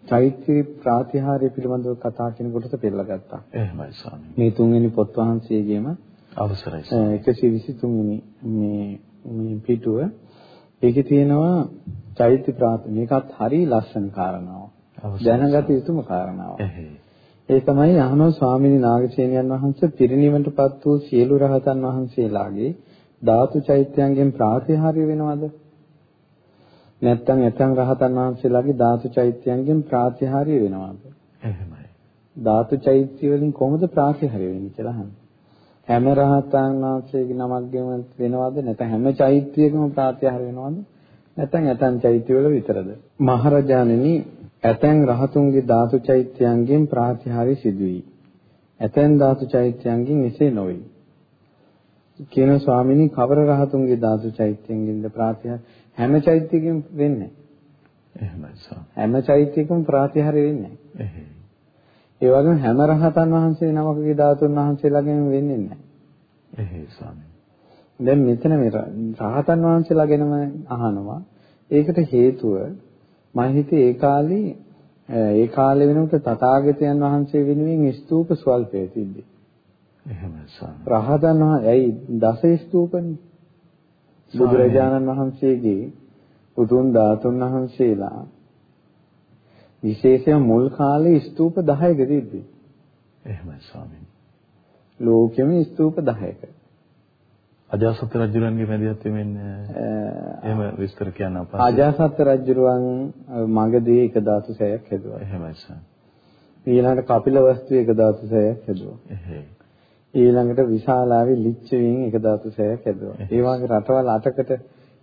චෛත්‍ය ප්‍රාතිහාර්ය පිළිබඳව කතා කියන කොටස පෙළගත්තා. එහෙමයි ස්වාමී. මේ තුන්වෙනි පොත් වහන්සේගේම අවසරයි. 123 වෙනි මේ මේ පිටුව ඒකේ තියෙනවා චෛත්‍ය ප්‍රාති මේකත් හරි ලස්සන කාරණාවක්. දැනගත යුතුම කාරණාවක්. ඒ තමයි අහනවා ස්වාමීනි නාගසේනියන් වහන්සේ පිරිනිවනටපත් වූ සියලු රහතන් වහන්සේලාගේ ධාතු චෛත්‍යයන්ගෙන් ප්‍රාතිහාර්ය වෙනවද? නැත්නම් ඇතන් රහතන් වහන්සේලාගේ ධාතු චෛත්‍යයන්ගෙන් ප්‍රාතිහාර්ය වෙනවද? එහෙමයි. ධාතු චෛත්‍ය වලින් කොහොමද ප්‍රාතිහාර්ය වෙන්නේ කියලා අහනවා. හැම රහතන් වහන්සේගේ නමක් ගෙම වෙනවද නැත්නම් හැම චෛත්‍යයකම ප්‍රාතිහාර්ය වෙනවද? නැත්නම් ඇතන් චෛත්‍ය වල විතරද? මහරජාණෙනි ඇතන් රහතුන්ගේ ධාතු චෛත්‍යයන්ගෙන් ප්‍රාතිහාර්ය සිදුවේ. ඇතන් ධාතු චෛත්‍යයන්ගෙන් එසේ නොවේ. කියන ස්වාමීනි කවර රහතුන්ගේ ධාතු චෛත්‍යයෙන්ද ප්‍රාතිහාර්ය හැම චෛත්‍යකින් වෙන්නේ එහෙමයි සාම. හැම චෛත්‍යකම ප්‍රාතිහාර්ය වෙන්නේ එහෙයි. ඒ වගේම හැම රහතන් වහන්සේ නමකගේ ධාතුන් වහන්සේලාගෙන් වෙන්නේ නැහැ. එහෙයි ස්වාමී. දැන් මෙතන මේ රහතන් වහන්සේලාගෙනම අහනවා. ඒකට හේතුව මම හිතේ ඒ කාලේ ඒ කාලේ වෙනකොට තථාගතයන් වහන්සේ වෙනුවෙන් ස්තූප ස්වල්පය තිබ්බේ. එහෙමයි ස්වාමී. රහතන් ඇයි දස ස්තූපනේ? බුදුරජාණන් වහන්සේගේ උතුම් ධාතුන් වහන්සේලා විශේෂයෙන් මුල් කාලේ ස්තූප 10ක තිබ්බේ. එහෙමයි ස්වාමීනි. ලෝකෙම ස්තූප 10ක. අජාසත් රජුරන්ගේ මැදිහත් වෙන්නේ එහෙම විස්තර කියන්න අපහසුයි. අජාසත් රජුරුවන් මගදී එක ධාතු සෑයක් හැදුවා. එහෙමයි ස්වාමී. ඊළඟට කපිලවස්තු එක ධාතු සෑයක් හැදුවා. එහෙයි. ඊළඟට විශාලාවේ ලිච්ඡවීන් එක ධාතු සෑයක් හැදුවා. ඒ වගේ රටවල් අටකට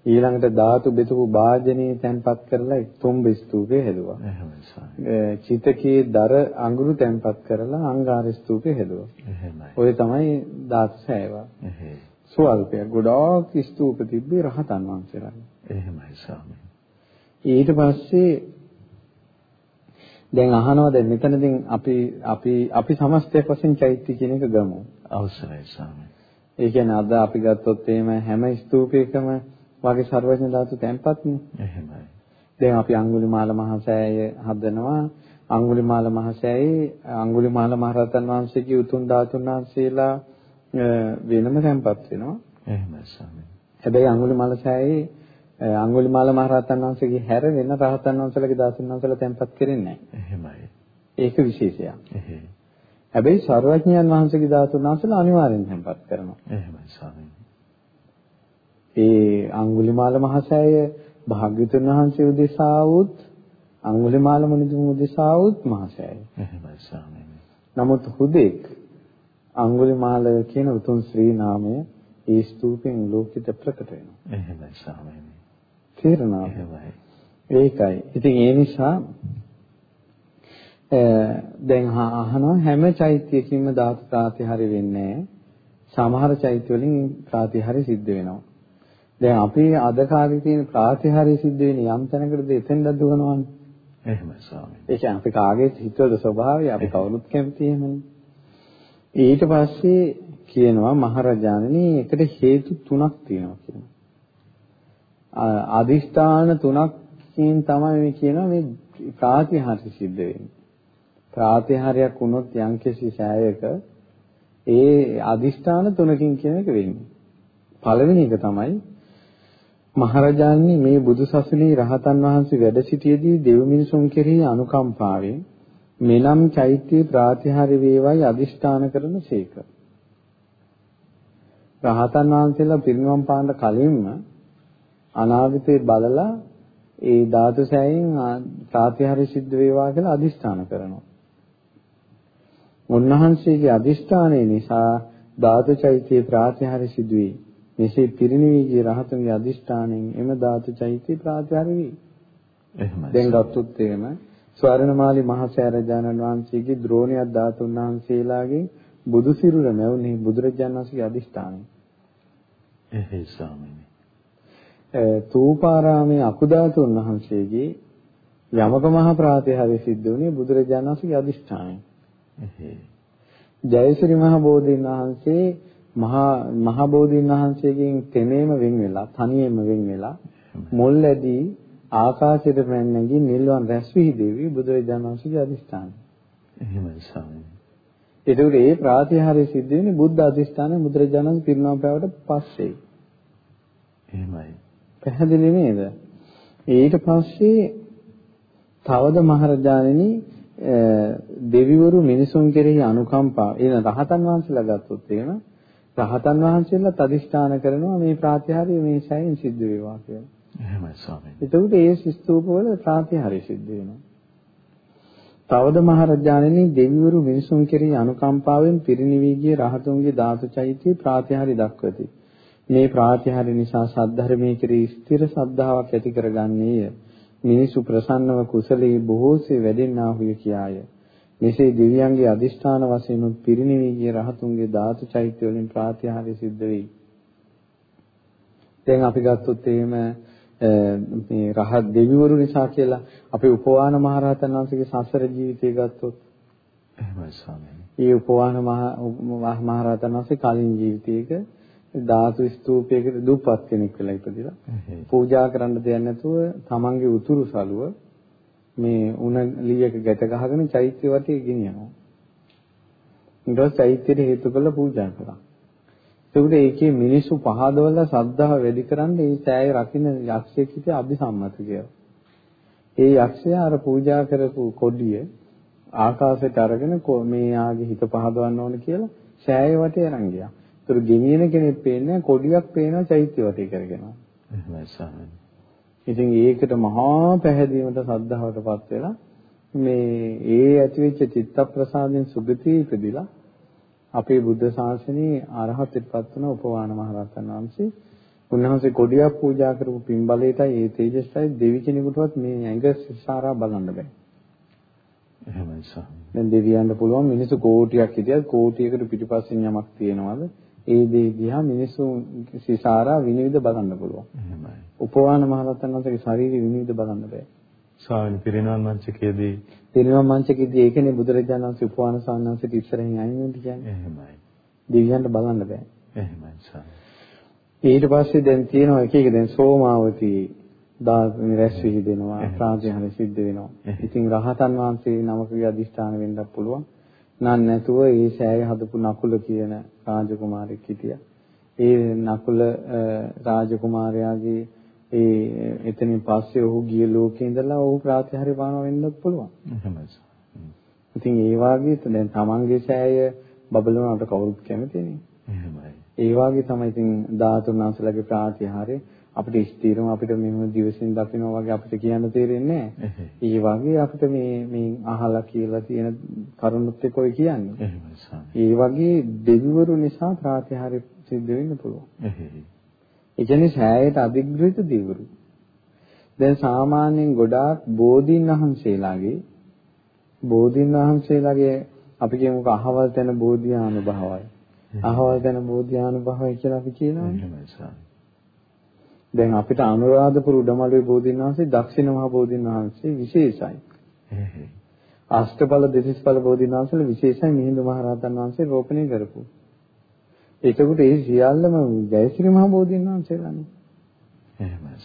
ඊළඟට ධාතු බෙදපු වාජනේ තැන්පත් කරලා තුම්බ ස්තූපය හැදුවා. එහෙමයි. චිතකයේ දර අඟුරු තැන්පත් කරලා අංගාර ස්තූපය හැදුවා. එහෙමයි. ඔය තමයි ධාතු සෑවා. එහෙයි. සුවල්පයක් ගොඩාක් ස්තූප තිබ්බේ රහතන් වහන්සේලාගේ. එහෙමයි ස්වාමී. ඊට පස්සේ දැන් අහනවා දැන් මෙතනදී අපි අපි අපි සමස්තයක් වශයෙන් චෛත්‍ය කියන එක ගමු. අවසරයි ස්වාමී. ඒ කියන්නේ අද අපි ගත්තොත් එහෙම හැම ස්තූපයකම වගේ සර්වඥ ධාතු තැන්පත්නේ. එහෙමයි. දැන් අපි අඟුලිමාල මහසෑය හදනවා. අඟුලිමාල මහසෑයේ අඟුලිමාල මහරහතන් වහන්සේගේ උතුම් ධාතුන් වහන්සේලා වෙනම තැන්පත් වෙනවා. එහෙමයි ස්වාමී. හැබැයි අඟුලිමාල සෑයේ අඟුලිමාල මහරහතන් වහන්සේගේ හැර වෙන රහතන් වහන්සේලාගේ ධාතුන් වහන්සේලා තැන්පත් කරන්නේ නැහැ. එහෙමයි. ඒක විශේෂයක්. එහෙයි. හැබැයි සර්වඥයන් වහන්සේගේ ධාතුන් වහන්සේලා අනිවාර්යෙන් තැන්පත් කරනවා. එහෙමයි ස්වාමී. ඒ අඟුලිමාල මහසෑය භාග්‍යතුන් වහන්සේ උදෙසා වූත් අඟුලිමාල මුනිතුන් උදෙසා වූත් මහසෑය. එහෙමයි ස්වාමීනි. නමුත් හුදෙක් අඟුලිමාල කියන උතුම් ශ්‍රී නාමය ඒ ස්තූපෙන් ලෝකෙට ප්‍රකට වෙනවා. එහෙමයි ස්වාමීනි. තේරෙනවද? එහෙමයි. ඒකයි. ඉතින් ඒ නිසා දැන් අහනවා හැම චෛත්‍යයකින්ම ධාතු ප්‍රාතිහාර්ය වෙන්නේ සමහර චෛත්‍ය වලින් ප්‍රාතිහාර්ය සිද්ධ වෙනවා. දැන් අපි අද කාලේ තියෙන ප්‍රාතිහාර්ය සිද්ධ වෙන යම් තැනකටද එතෙන්ද දුවනවනේ. එහෙමයි ස්වාමී. ඒ කියන්නේ අපි කාගේ හිතවල ස්වභාවය අපි කවුරුත් කැමති එහෙමනේ. ඊට පස්සේ කියනවා මහරජාණනි එකට හේතු තුනක් තියෙනවා කියනවා. අදිෂ්ඨාන තුනක්කින් තමයි මේ කියනවා මේ ප්‍රාතිහාර්ය සිද්ධ වෙන්නේ. ප්‍රාතිහාර්යයක් වුණොත් යම්කිසි ඡායයක ඒ අදිෂ්ඨාන තුනකින් කියන එක වෙන්නේ. පළවෙනි එක තමයි මහරජාණනි මේ බුදුසසුනේ රහතන් වහන්සේ වැඩ සිටියේදී දෙව් මිනිසුන් කෙරෙහි අනුකම්පාවෙන් මෙනම් චෛත්‍ය ප්‍රාතිහාර්ය වේවයි අදිෂ්ඨාන කරන සේක. රහතන් වහන්සේලා පිරිනිවන් පාන්න කලින්ම අනාගතේ බලලා ඒ ධාතු සෑයෙන් ප්‍රාතිහාර්ය සිද්ධ වේවා කියලා අදිෂ්ඨාන කරනවා. උන්වහන්සේගේ අදිෂ්ඨානය නිසා ධාතු චෛත්‍ය ප්‍රාතිහාර්ය සිදුවේ. මෙසේ පිරිනිවී ගිය රහතුන්ගේ අදිෂ්ඨාණයෙන් එම ධාතු චෛත්‍ය ප්‍රාතිහාර්ය වේ. එහෙමයි. දැන් ගත්තොත් එහෙම ස්වර්ණමාලි මහසෑරජානන් වහන්සේගේ ද්‍රෝණියක් ධාතුන් වහන්සේලාගේ බුදු සිරුර නැවුනේ බුදුරජාණන් වහන්සේගේ අදිෂ්ඨානය. එහෙයි ස්වාමීනි. තූපාරාමේ අකුධාතුන් වහන්සේගේ යමක මහ ප්‍රාතිහාර්ය සිද්ධ වුණේ බුදුරජාණන් වහන්සේගේ අදිෂ්ඨානය. එහෙයි. ජයශ්‍රී මහ බෝධීන් වහන්සේ මහා මහ බෝධීන් වහන්සේගෙන් තෙමේම වෙන් වෙලා තනියෙම වෙන් වෙලා මුල්ැදී ආකාශයට පැනනගින් නිල්වන් රැස් වී දේවි බුදුරජාණන් වහන්සේගේ අදිස්ථානය. එහෙමයි ස්වාමීනි. ඒකට ඒ ප්‍රාතිහාර්ය සිද්ධ වෙන්නේ බුද්ධ අදිස්ථානය බුදුරජාණන් පිරිනමන පෑවට පස්සේ. එහෙමයි. පැහැදිලි නේද? ඊට පස්සේ තවද මහරජාණෙනි දෙවිවරු මිනිසුන් කෙරෙහි අනුකම්පා එන රහතන් වහන්සේලා ගත්තොත් එහෙම රහතන් වහන්සේලාත් අදිෂ්ඨාන කරනවා මේ ප්‍රාතිහාර්ය මේ ඡයෙන් සිද්ධ වේවා කියලා. එහෙමයි ස්වාමීනි. එතකොට ඒ ස්තූපවල ප්‍රාතිහාර්ය සිද්ධ වෙනවා. තවද මහරජාණෙනි දෙවිවරු මිනිසුන් කෙරෙහි අනුකම්පාවෙන් පිරිනිවී ගිය රහතුන්ගේ ධාතු චෛත්‍ය ප්‍රාතිහාර්ය දක්වති. මේ ප්‍රාතිහාර්ය නිසා සද්ධර්මයේ කෙරෙහි ස්ථිර ශ්‍රද්ධාවක් ඇති කරගන්නේය. මිනිසු ප්‍රසන්නව කුසලයේ බොහෝසේ වැඩෙන්නාහුය කියාය. මෙසේ දෙවියන්ගේ අදිෂ්ඨාන වශයෙන් උත් පිරිනිවී ගිය රහතුන්ගේ ධාතු චෛත්‍ය වලින් ප්‍රාතිහාර්ය සිද්ධ වෙයි. දැන් අපි ගත්තොත් එහෙම මේ රහත් දෙවිවරු නිසා කියලා අපි උපවාන මහරහතන් වහන්සේගේ සසර ජීවිතය ගත්තොත් එහෙමයි ස්වාමීනි. ඒ උපවාන මහ මහරහතන් වහන්සේ කලින් ජීවිතයක ධාතු ස්තූපයකට දුප්පත් කෙනෙක් වෙලා ඉපදිලා පූජා කරන්න දෙයක් නැතුව තමන්ගේ උතුරු සලුව මේ උණ ලියක ගැට ගහගෙන චෛත්‍ය වටේ ගෙනියනවා. ඊට පස්සේ චෛත්‍යෙට හේතු කරලා පූජා කරා. ඒකට ඒකේ මිනිස්සු පහදවල සද්ධාව වැඩි කරන්න ඒ සෑය රකින්න යක්ෂයෙක් හිටිය අභිසම්මත කියලා. ඒ යක්ෂයා අර පූජා කරපු කොඩිය ආකාශයට අරගෙන මේ ආගේ හිත පහදවන්න ඕන කියලා සෑය වටේ අරන් ගියා. ඒතර ගෙනියන කෙනෙක් පේන්නේ කොඩියක් පේනවා චෛත්‍ය වටේ කරගෙන. එහෙමයි ස්වාමීනි. ඉතින් ඒකට මහා පැහැදීමට සද්ධාවටපත් වෙලා මේ ඒ ඇතිවෙච්ච චිත්ත ප්‍රසාදයෙන් සුගතිය ඉපදිලා අපේ බුද්ධ ශාසනයේ අරහත්ත්වයට වුණ උපවාන මහරහතන් වහන්සේ උන්වහන්සේ කොඩියක් පූජා කරපු පින්බලයටයි ඒ තේජස්ටයි දෙවි කෙනෙකුටවත් මේ ඇඟ සිසාරා බලන්න බෑ. එහෙමයි සර්. දැන් දෙවියන්ට පුළුවන් මිනිස්සු කෝටියක් හිටියත් කෝටියකට පිටිපස්සෙන් යමක් තියනවාද? ඒ දේ දිහා මිනිස්සු සිසාරා විනිවිද බලන්න පුළුවන්. එහෙමයි. උපවාන මහරහතන් වහන්සේගේ ශරීරය විනිවිද බලන්න බෑ. ස්වාමීන් පිරිනවන් මංචකයේදී පිරිනවන් මංචකයේදී ඒ කියන්නේ බුදුරජාණන් වහන්සේ උපවාන සාන්නංශයට ඉස්සරහින් අයින් වෙන්න කියන්නේ. එහෙමයි. දෙවියන්ට බලන්න බෑ. එහෙමයි සර්. ඊට පස්සේ දැන් තියෙනවා එක එක දැන් සෝමාවතී දාන රැස් විහිදෙනවා ප්‍රාතිහාර්ය සිද්ධ වෙනවා. ඉතින් රහතන් වහන්සේ නමකගේ අදිෂ්ඨාන වෙන්නත් පුළුවන්. නන් නැතුව ඒ සෑය හදපු නකුල කියන රාජකුමාරෙක් හිටියා. ඒ නකුල රාජකුමාරයාගේ ඒ එතනින් පස්සේ ඔහු ගිය ලෝකේ ඉඳලා ඔහු ප්‍රාතිහාර්ය පානවා වෙන්නත් පුළුවන්. එහෙමයි. ඉතින් ඒ වාගේ දැන් තමන්ගේ සෑය බබලනකට කවුරුත් කැමති නේ. එහෙමයි. ඒ වාගේ තමයි ඉතින් ධාතුනාසලගේ ප්‍රාතිහාර්ය අපිට ස්ථිරව අපිට මෙහෙම දිවසින් දකින්න වගේ අපිට කියන්න තේරෙන්නේ නැහැ. ඒ වගේ අපිට මේ මේ අහලා කියලා තියෙන කරුණුත් එක්ක ඔය කියන්නේ. ඒ වගේ දෙවිවරු නිසා ප්‍රාතිහාර්ය සිද්ධ වෙන්න පුළුවන්. ඒ කියන්නේ සෑයට අධිග්‍රහිත දෙවිවරු. දැන් සාමාන්‍යයෙන් ගොඩාක් බෝධීන් වහන්සේලාගේ බෝධීන් වහන්සේලාගේ අපි කියමුකෝ අහවල් තැන බෝධිආනුභවයි. අහවල් තැන බෝධිආනුභවයි කියලා අපි කියනවානේ. දැන් අපිට අනුරාධපුර උඩමළුවේ බෝධීන් වහන්සේ දක්ෂිණ මහ බෝධීන් වහන්සේ විශේෂයි. අෂ්ටඵල දෙතිස්ඵල බෝධීන් වහන්සේලා විශේෂයි මිහිඳු මහ රහතන් වහන්සේ රෝපණය කරපු. එතකොට ඒ සියල්ලම ජයශ්‍රී මහ බෝධීන් වහන්සේලානේ.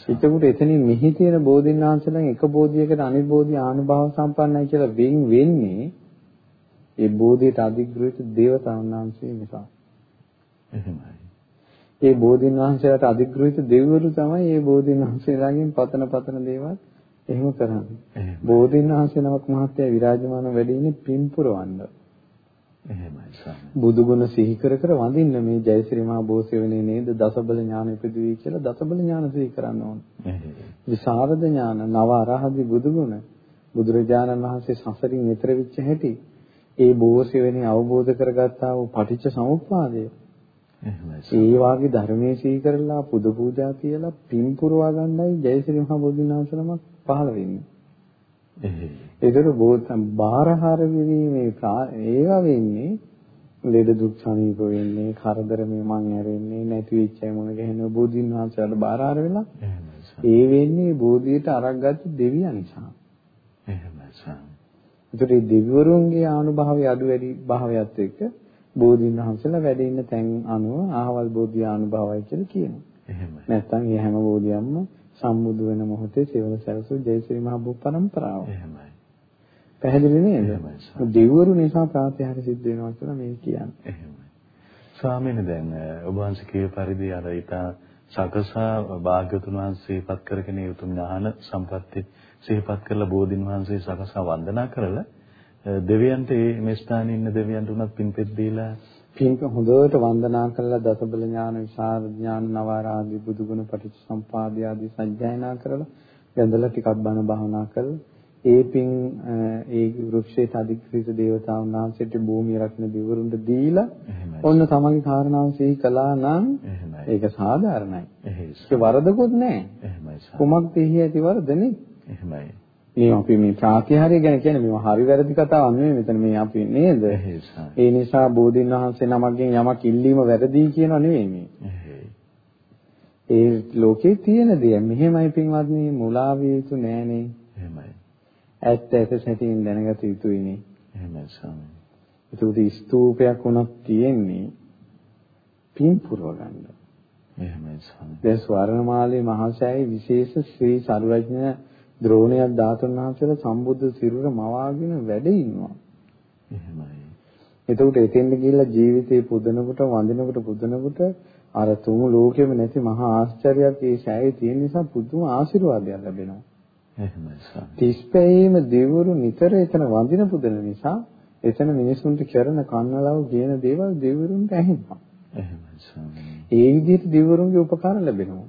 එතකොට එතනින් මෙහි තියෙන බෝධීන් වහන්සේලාන් එක බෝධියකට අනිත් බෝධිය ආනුභාව සම්පන්නයි කියලා වෙන් වෙන්නේ ඒ බෝධියට අධිග්‍රහිත දේවතාවුන් වහන්සේ නිසා. එහෙමයි. ඒ බෝධීන් වහන්සේලාට අධිග්‍රහිත දෙවිවරු තමයි ඒ බෝධීන් වහන්සේලාගෙන් පතන පතන දේවල් එහෙම කරන්නේ. බෝධීන් වහන්සේ නමක් මහත්ය විරාජමාන වැඩි ඉන්නේ පින් පුරවන්න. එහෙමයි ස්වාමී. බුදු ගුණ සිහි කර කර වඳින්න මේ ජයශ්‍රී මහා බෝසෙවණේ නේද දසබල ඥාන ඉපදුවී කියලා දසබල ඥාන සිහි කරන්න ඕන. විසරද ඥාන නව අරහදි බුදු ගුණ බුදුරජාණන් වහන්සේ සසරින් ඈතර වෙච්ච හැටි ඒ බෝසෙවණේ අවබෝධ කරගත්තා වූ පටිච්ච සමුප්පාදය ඒ වාගේ ධර්මයේ සීකරලා පුද පූජා කියලා පින් පුරවා ගන්නයි ජයශ්‍රී මහ බෝධින් වහන්සේ නමක් පහළ වෙන්නේ. ඒතර බෝධන් බාරහාර විවීමේ ඒවා වෙන්නේ ලෙඩ දුක් සනීප වෙන්නේ කරදර මේ මං ඇරෙන්නේ නැති වෙච්ච මොන ගහන බෝධින් වහන්සේලාට බාරහාර වෙලා ඒ වෙන්නේ බෝධියට අරක්ගත්තු දෙවියන් නිසා. එහෙමයි සාම. ඒතර දෙවිවරුන්ගේ ආනුභාවය අඩු වැඩි භාවයත් එක්ක බෝධීන් වහන්සේලා වැඩ ඉන්න තැන් අනුව ආහවල් බෝධි අනුභවයි කියලා කියනවා. එහෙමයි. නැත්නම් මේ හැම බෝධියක්ම සම්බුදු වෙන මොහොතේ සේවන සැලසු ජයශ්‍රී මහ බුක් පරම්පරාව. එහෙමයි. පැහැදිලි නේද? එහෙමයි. දෙවිවරු නිසා ප්‍රාතිහාර්ය සිද්ධ වෙනවා කියලා මේ කියන්නේ. එහෙමයි. ස්වාමීනි දැන් ඔබ වහන්සේ කිය පරිදි අර ඊට සකසා භාග්‍යතුන් වහන්සේපත් කරගෙන යුතුම් ඥාන සම්පatti සිහිපත් කරලා බෝධින් වහන්සේ සකසා වන්දනා කරලා දෙවියන්ට මේ ස්ථානයේ ඉන්න දෙවියන්ට උනත් පින්පෙත් දීලා පින්ක හොඳට වන්දනා කරලා දසබල ඥාන විශාරද ඥාන නවාරාදී බුදුගුණ පටිච්චසම්පාදය ආදී සජ්ජායනා කරලා වැඳලා ටිකක් බණ භාවනා කරලා ඒ පින් ඒ වෘක්ෂයට අධිකෘත දේවතාවුන් වහන්සේට භූමිය රකින්න දිවරුන්ට දීලා ඔන්න තමන්ගේ කාරණාව සිහි කළා නම් ඒක සාධාරණයි. ඒක වරදකුත් සාමි. කුමක්ද එහි ඇති වරදනේ? එහෙමයි. මේ අපි මේ ප්‍රාතිහාර්ය ගැන කියන්නේ මේ හරි වැරදි කතාවක් නෙමෙයි මෙතන මේ අපි නේද? ඒ නිසා බෝධින් වහන්සේ නමක්ගෙන් යමක් ඉල්ලීම වැරදි කියනවා නෙවෙයි මේ. ඒ ලෝකේ තියෙන දේ මෙහෙමයි පින්වත්නි මුලා විය යුතු නෑනේ. එහෙමයි. ඇත්ත ඇත්ත සැටියෙන් දැනගත යුතුයිනේ. එහෙමයි සාමි. ඒකට ස්තූපයක් වුණත් තියෙන්නේ පින් පුරව ගන්න. එහෙමයි සාමි. දැන් ස්වර්ණමාලයේ මහසෑයේ විශේෂ ශ්‍රී සර්වඥ ද්‍රෝණයක් ධාතුන් වහන්සේලා සම්බුද්ධ සිරුර මවාගෙන වැඩ ඉන්නවා. එහෙමයි. එතකොට එතෙන්ට ගිහිල්ලා ජීවිතේ පුදනකොට වඳිනකොට පුදනකොට අර තුන් ලෝකෙම නැති මහා ආශ්චර්යයක් ඒ ඡායේ තියෙන නිසා පුදුම ආශිර්වාදයක් ලැබෙනවා. එහෙමයි. තිස්පැයේම දෙවිවරු නිතර එතන වඳින පුදන නිසා එතන මිනිසුන්ට කරන කන්නලව කියන දේවල් දෙවිවරුන්ට ඇහෙනවා. එහෙමයි. ඒ විදිහට දෙවිවරුන්ගේ උපකාර ලැබෙනවා.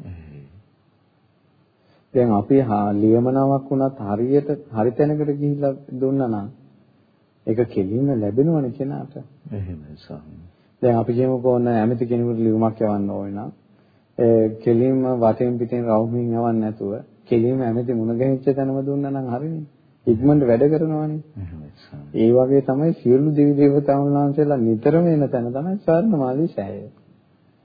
දැන් අපි ලියමනාවක් වුණත් හරියට හරි තැනකට ගිහිල්ලා දුන්නා නම් ඒක කෙලින්ම ලැබෙනවනේ කෙනාට. එහෙමයි සාමි. දැන් අපි කියමුකෝ ඔන්න ඇමති කෙනෙකුට ලියුමක් යවන්න ඕන නම් ඒ කෙලින්ම වටෙන් පිටින් රවුමින් යවන්න නැතුව කෙලින්ම ඇමති මුණ ගැහිච්ච තැනම දුන්නා නම් හරිනේ. ඉක්මනට වැඩ කරනවානේ. ඒ වගේ තමයි සියලු දෙවි දේවතාවුන් වහන්සේලා නිතරම එන තැන තමයි ස්වර්ණමාලී ශායය.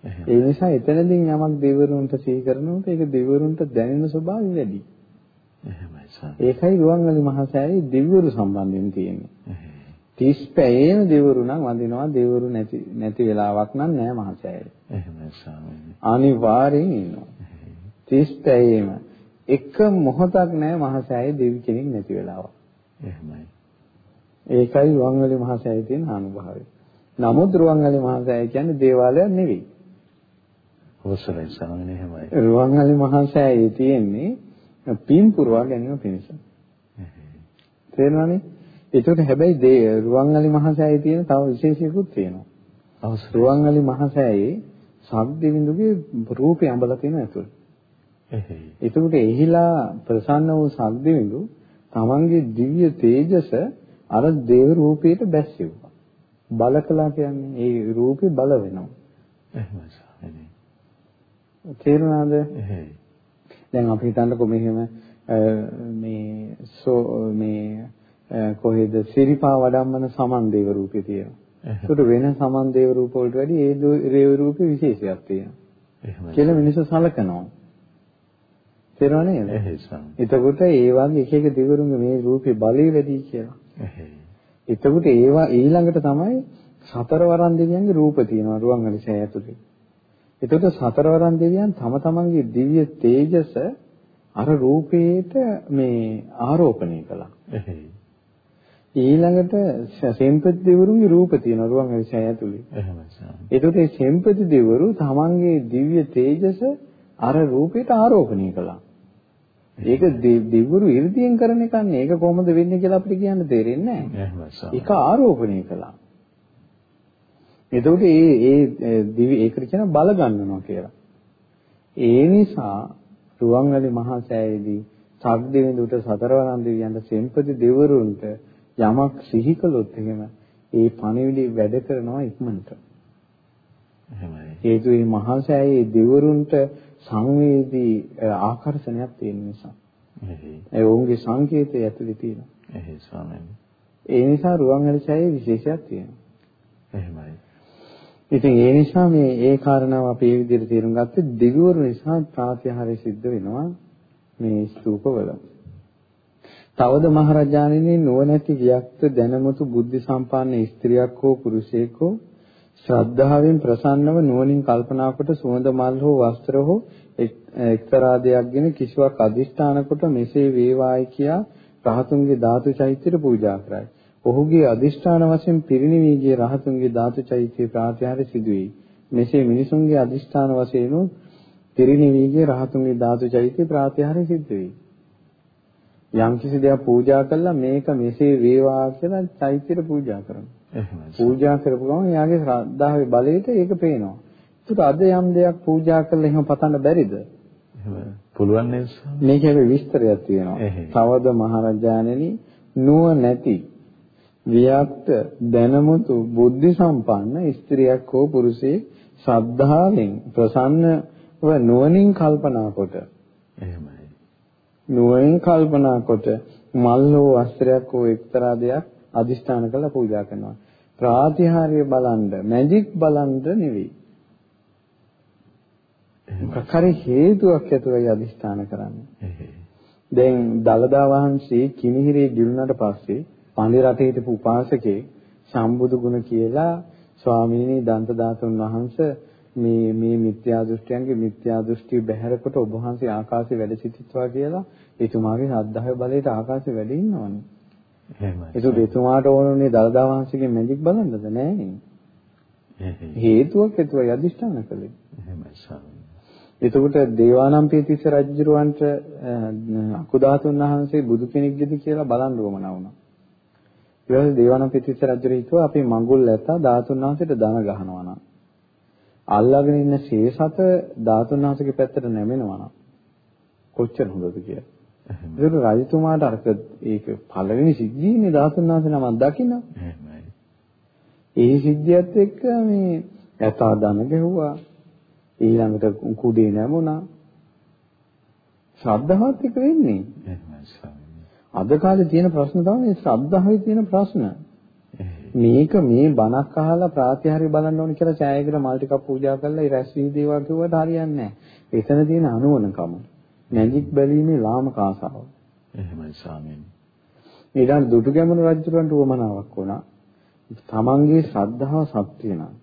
ඒ නිසා එතනදී යමක් දෙවිවරුන්ට සිහි කරනකොට ඒක දෙවිවරුන්ට දැනෙන ස්වභාවය වැඩි. එහෙමයි සාමි. ඒකයි රුවන්වැලි මහා සෑයේ දෙවිවරු සම්බන්ධයෙන් තියෙන්නේ. එහෙයි. 30 පැයේම දෙවිවරු නම් වඳිනවා දෙවිවරු නැති නැති වෙලාවක් නම් නෑ මහා සෑයේ. එහෙමයි සාමි. අනිවාර්යෙන් ඉන්නවා. එහෙයි. 30 පැයේම එක මොහොතක් නෑ මහා සෑයේ දෙවි කෙනෙක් නැති වෙලාවක්. එහෙමයි. ඒකයි රුවන්වැලි මහා සෑයේ තියෙන අනුභවය. නමුත් රුවන්වැලි මහා සෑය කියන්නේ දේවාලයක් නෙවෙයි. අවසරයි සාමි එහෙමයි. රුවන්වැලි මහා සෑයේ තියෙන්නේ පින් පුරවා ගැනීම පිණිස. තේරෙනවනේ? ඒකට හැබැයි දේ රුවන්වැලි මහා සෑයේ තියෙන තව විශේෂයකුත් තියෙනවා. අවසරයි. රුවන්වැලි මහා සෑයේ සක්දිවිඳුගේ රූපය අඹලා තියෙන ඇතුළේ. එහෙයි. ඒකට එහිලා ප්‍රසන්න වූ සක්දිවිඳු තමන්ගේ දිව්‍ය තේජස අර දේව රූපයට බැස්සෙව්වා. බල කළා කියන්නේ ඒ රූපේ බල වෙනවා. එහෙමයි. තේරුණාද? දැන් අපි හිතන්නකො මෙහෙම මේ සෝ මේ කොහෙද සිරිපා වඩම්මන සමන් දේව රූපේ තියෙනවා. ඒකට වෙන සමන් දේව රූප වලට වැඩි ඒ දේව රූපේ විශේෂයක් තියෙනවා. කියලා මිනිස්සු සලකනවා. තේරුණා නේද? එතකොට ඒ වගේ එක එක දෙවිවරුන්ගේ මේ රූපේ බලය වැඩි කියලා. එතකොට ඒවා ඊළඟට තමයි සතරවරන් දෙවියන්ගේ රූප තියෙනවා රුවන්වැලි සෑය ඇතුලේ. එතකොට සතරවරන් දෙවියන් තම තමන්ගේ දිව්‍ය තේජස අර රූපේට මේ ආරෝපණය කළා. එහෙයි. ඊළඟට සෙම්පති දෙවිවරුන්ගේ රූප තියෙනවා රුවන්වැලි සෑය ඇතුලේ. එහෙමයි. එතකොට මේ සෙම්පති දෙවිවරු තමන්ගේ දිව්‍ය තේජස අර රූපේට ආරෝපණය කළා. ඒක දෙවිවරු 이르දියෙන් කරන එකක් නේ. ඒක කොහොමද වෙන්නේ කියලා අපිට කියන්න තේරෙන්නේ නැහැ. ඒක ආරෝපණය කළා. එතකොට ඒ ඒ දිවි ඒකට කියන බල ගන්නවා කියලා. ඒ නිසා රුවන්වැලි මහා සෑයේදී සග්දෙවිඳුට සතරවරන් දෙවියන්ට සෙන්පති දෙවරුන්ට යමක් සිහි කළොත් එහෙම ඒ පණිවිඩය වැඩ කරනවා ඉක්මනට. එහෙමයි. හේතු මේ මහා සෑයේ දෙවරුන්ට සංවේදී ආකර්ෂණයක් තියෙන නිසා. ඒ ඔවුන්ගේ සංකේතය ඇතුලේ තියෙනවා. එහෙයි ස්වාමීන්. ඒ නිසා රුවන්වැලි සෑයේ විශේෂයක් තියෙනවා. එහෙමයි. ඉතින් ඒ නිසා මේ ඒ කාරණාව අපි මේ විදිහට තේරුම් ගත්තේ දෙවිවරු නිසා ප්‍රාතිහාර්ය සිද්ධ වෙනවා මේ ස්තූපවල. තවද මහරජාණෙනි නුවණැති වික්ත දැනමුතු බුද්ධ සම්පන්න ස්ත්‍රියක් හෝ පුරුෂයෙක් හෝ ශ්‍රද්ධාවෙන් ප්‍රසන්නව නුවණින් කල්පනා කොට සුවඳ මල් හෝ වස්ත්‍ර හෝ එක්තරා දෙයක්ගෙන කිසිවක් අදිෂ්ඨාන කොට මෙසේ වේවායි කියා රහතුන්ගේ ධාතු චෛත්‍යයට පූජා කරයි. ඔහුගේ අදිෂ්ඨාන වශයෙන් පිරිණිවී ගිය රහතුන්ගේ ධාතු චෛත්‍ය ප්‍රාතිහාර්ය සිදුවේ. මෙසේ මිනිසුන්ගේ අදිෂ්ඨාන වශයෙන් පිරිණිවී ගිය රහතුන්ගේ ධාතු චෛත්‍ය ප්‍රාතිහාර්ය සිද්ධ වේ. යම් කිසි දෙයක් පූජා කළා මේක මෙසේ වේවා කියලා චෛත්‍යයට පූජා කරනවා. පූජා කරපු ගමන් එයාගේ ශ්‍රද්ධාවේ බලයට ඒක පේනවා. ඒකට අද යම් දෙයක් පූජා කළා එහෙම පතන්න බැරිද? පුළුවන් නේද? මේක විස්තරයක් තියෙනවා. තවද මහරජාණෙනි නුව නැති වියක්ත දැනමුතු බුද්ධි සම්පන්න ස්ත්‍රියක් හෝ පුරුෂයෙක් ශ්‍රද්ධාවෙන් ප්‍රසන්නව නුවණින් කල්පනා කොට එහෙමයි. නුවණින් කල්පනා කොට මල් හෝ වස්ත්‍රයක් හෝ එක්තරා දෙයක් අදිෂ්ඨාන කරලා පූජා කරනවා. ප්‍රාතිහාර්ය බලන්න, මැජික් බලන්න නෙවෙයි. මොකක් හරි හේතුවක් ඇතුවයි අදිෂ්ඨාන කරන්නේ. දැන් දලදා වහන්සේ කිනිහිරේ ගිලුණාට පස්සේ පන්දි රටේ හිටපු උපාසකේ සම්බුදු ගුණ කියලා ස්වාමීනි දන්ත දාතුන් වහන්සේ මේ මේ මිත්‍යා දෘෂ්ටියන්ගේ මිත්‍යා දෘෂ්ටි බැහැරකොට ඔබ වහන්සේ ආකාශයේ වැඩ සිටිත්වා කියලා එතුමාගේ ශ්‍රද්ධාවේ බලයට ආකාශයේ වැඩ ඉන්නවනේ. එහෙමයි. ඒක එතුමාට ඕනුනේ දලදා වහන්සේගේ මැජික් බලන්නද නෑනේ. හේතුවක් හේතුව යදිෂ්ඨාන කළේ. එහෙමයි ස්වාමී. එතකොට දේවානම්පියතිස්ස රජුරවන්ට අකුධාතුන් වහන්සේ බුදු කෙනෙක්ද කියලා බලන්න උවමනා වුණා. ඊට පස්සේ දේවානම්පියතිස්ස රජු හිතුවා අපි මඟුල් ඇතා ධාතුන් වහන්සේට දන ගහනවා නම් අල්ලාගෙන ඉන්න ශේසත ධාතුන් වහන්සේගේ පැත්තට නැමෙනවා නම් කොච්චර හොඳද කියලා. ඒක රජතුමාට අර ඒක පළවෙනි සිද්ධියනේ ධාතුන් වහන්සේ නමක් දකින්න. ඒ සිද්ධියත් එක්ක මේ යථා දන ගැහුවා ඊළඟට කුඩේ නැමුණා. ශ්‍රද්ධාවත් එක වෙන්නේ. අද කාලේ තියෙන ප්‍රශ්න තමයි ශ්‍රද්ධාවේ තියෙන ප්‍රශ්න. මේක මේ බණක් අහලා ප්‍රාතිහාර්ය බලන්න ඕන කියලා ඡායයකට මල් ටිකක් පූජා කරලා ඒ රැස් වී දේවා කිව්වට හරියන්නේ නැහැ. එතන තියෙන අනුවණකම. මැජික් බැලීමේ ලාමක ආසාව. එහෙමයි ස්වාමීනි. ඊළඟ දුටු ගැමුණු රජුන්ට උවමනාවක් වුණා. තමන්ගේ ශ්‍රද්ධාව සත්‍ය නම්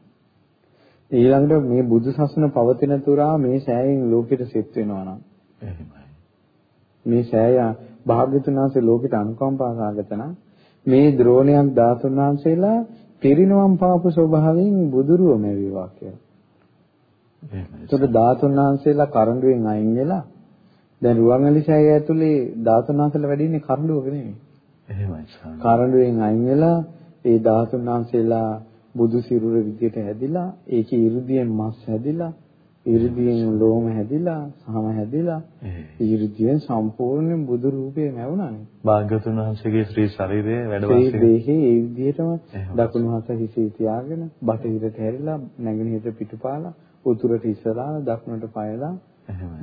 ඊළඟට මේ බුදු සසුන පවතින තුරා මේ සෑයෙන් ලෝකෙට සෙත් වෙනවා නම් එහෙමයි. මේ සෑය භාග්‍යතුන් වහන්සේ ලෝකෙට අනුකම්පා සාගත නම් මේ ද්‍රෝණයක් ධාතුන් වහන්සේලා පිරිනවම් පාපු ස්වභාවයෙන් බුදුරුව මෙවේවා කියලා. ඒකට ධාතුන් වහන්සේලා කරඬුවෙන් අයින් වෙලා දැන් රුවන්වැලි සෑය ඇතුලේ ධාතුන් වහන්සේලා වැඩි ඉන්නේ කරඬුවක නෙමෙයි. එහෙමයි. කරඬුවෙන් අයින් වෙලා ඒ ධාතුන් වහන්සේලා බුදු සිරුර විදියට හැදිලා ඒකේ 이르දියෙන් මස් හැදිලා ඊර්ධියෙන් ලෝම හැදිලා සම හැදිලා ඊර්ධියෙන් සම්පූර්ණ බුදු රූපේ නැවුණානේ. භාග්‍යතුන් වහන්සේගේ ශ්‍රී ශරීරයේ වැඩ වාසය. ඒ දේහේ ඒ විදිහටම දකුණු හත හිසේ තියාගෙන බටහිරට හැරිලා නැගෙනහිරට පිටුපාලා උතුරට ඉස්සරහා දකුණට පයලා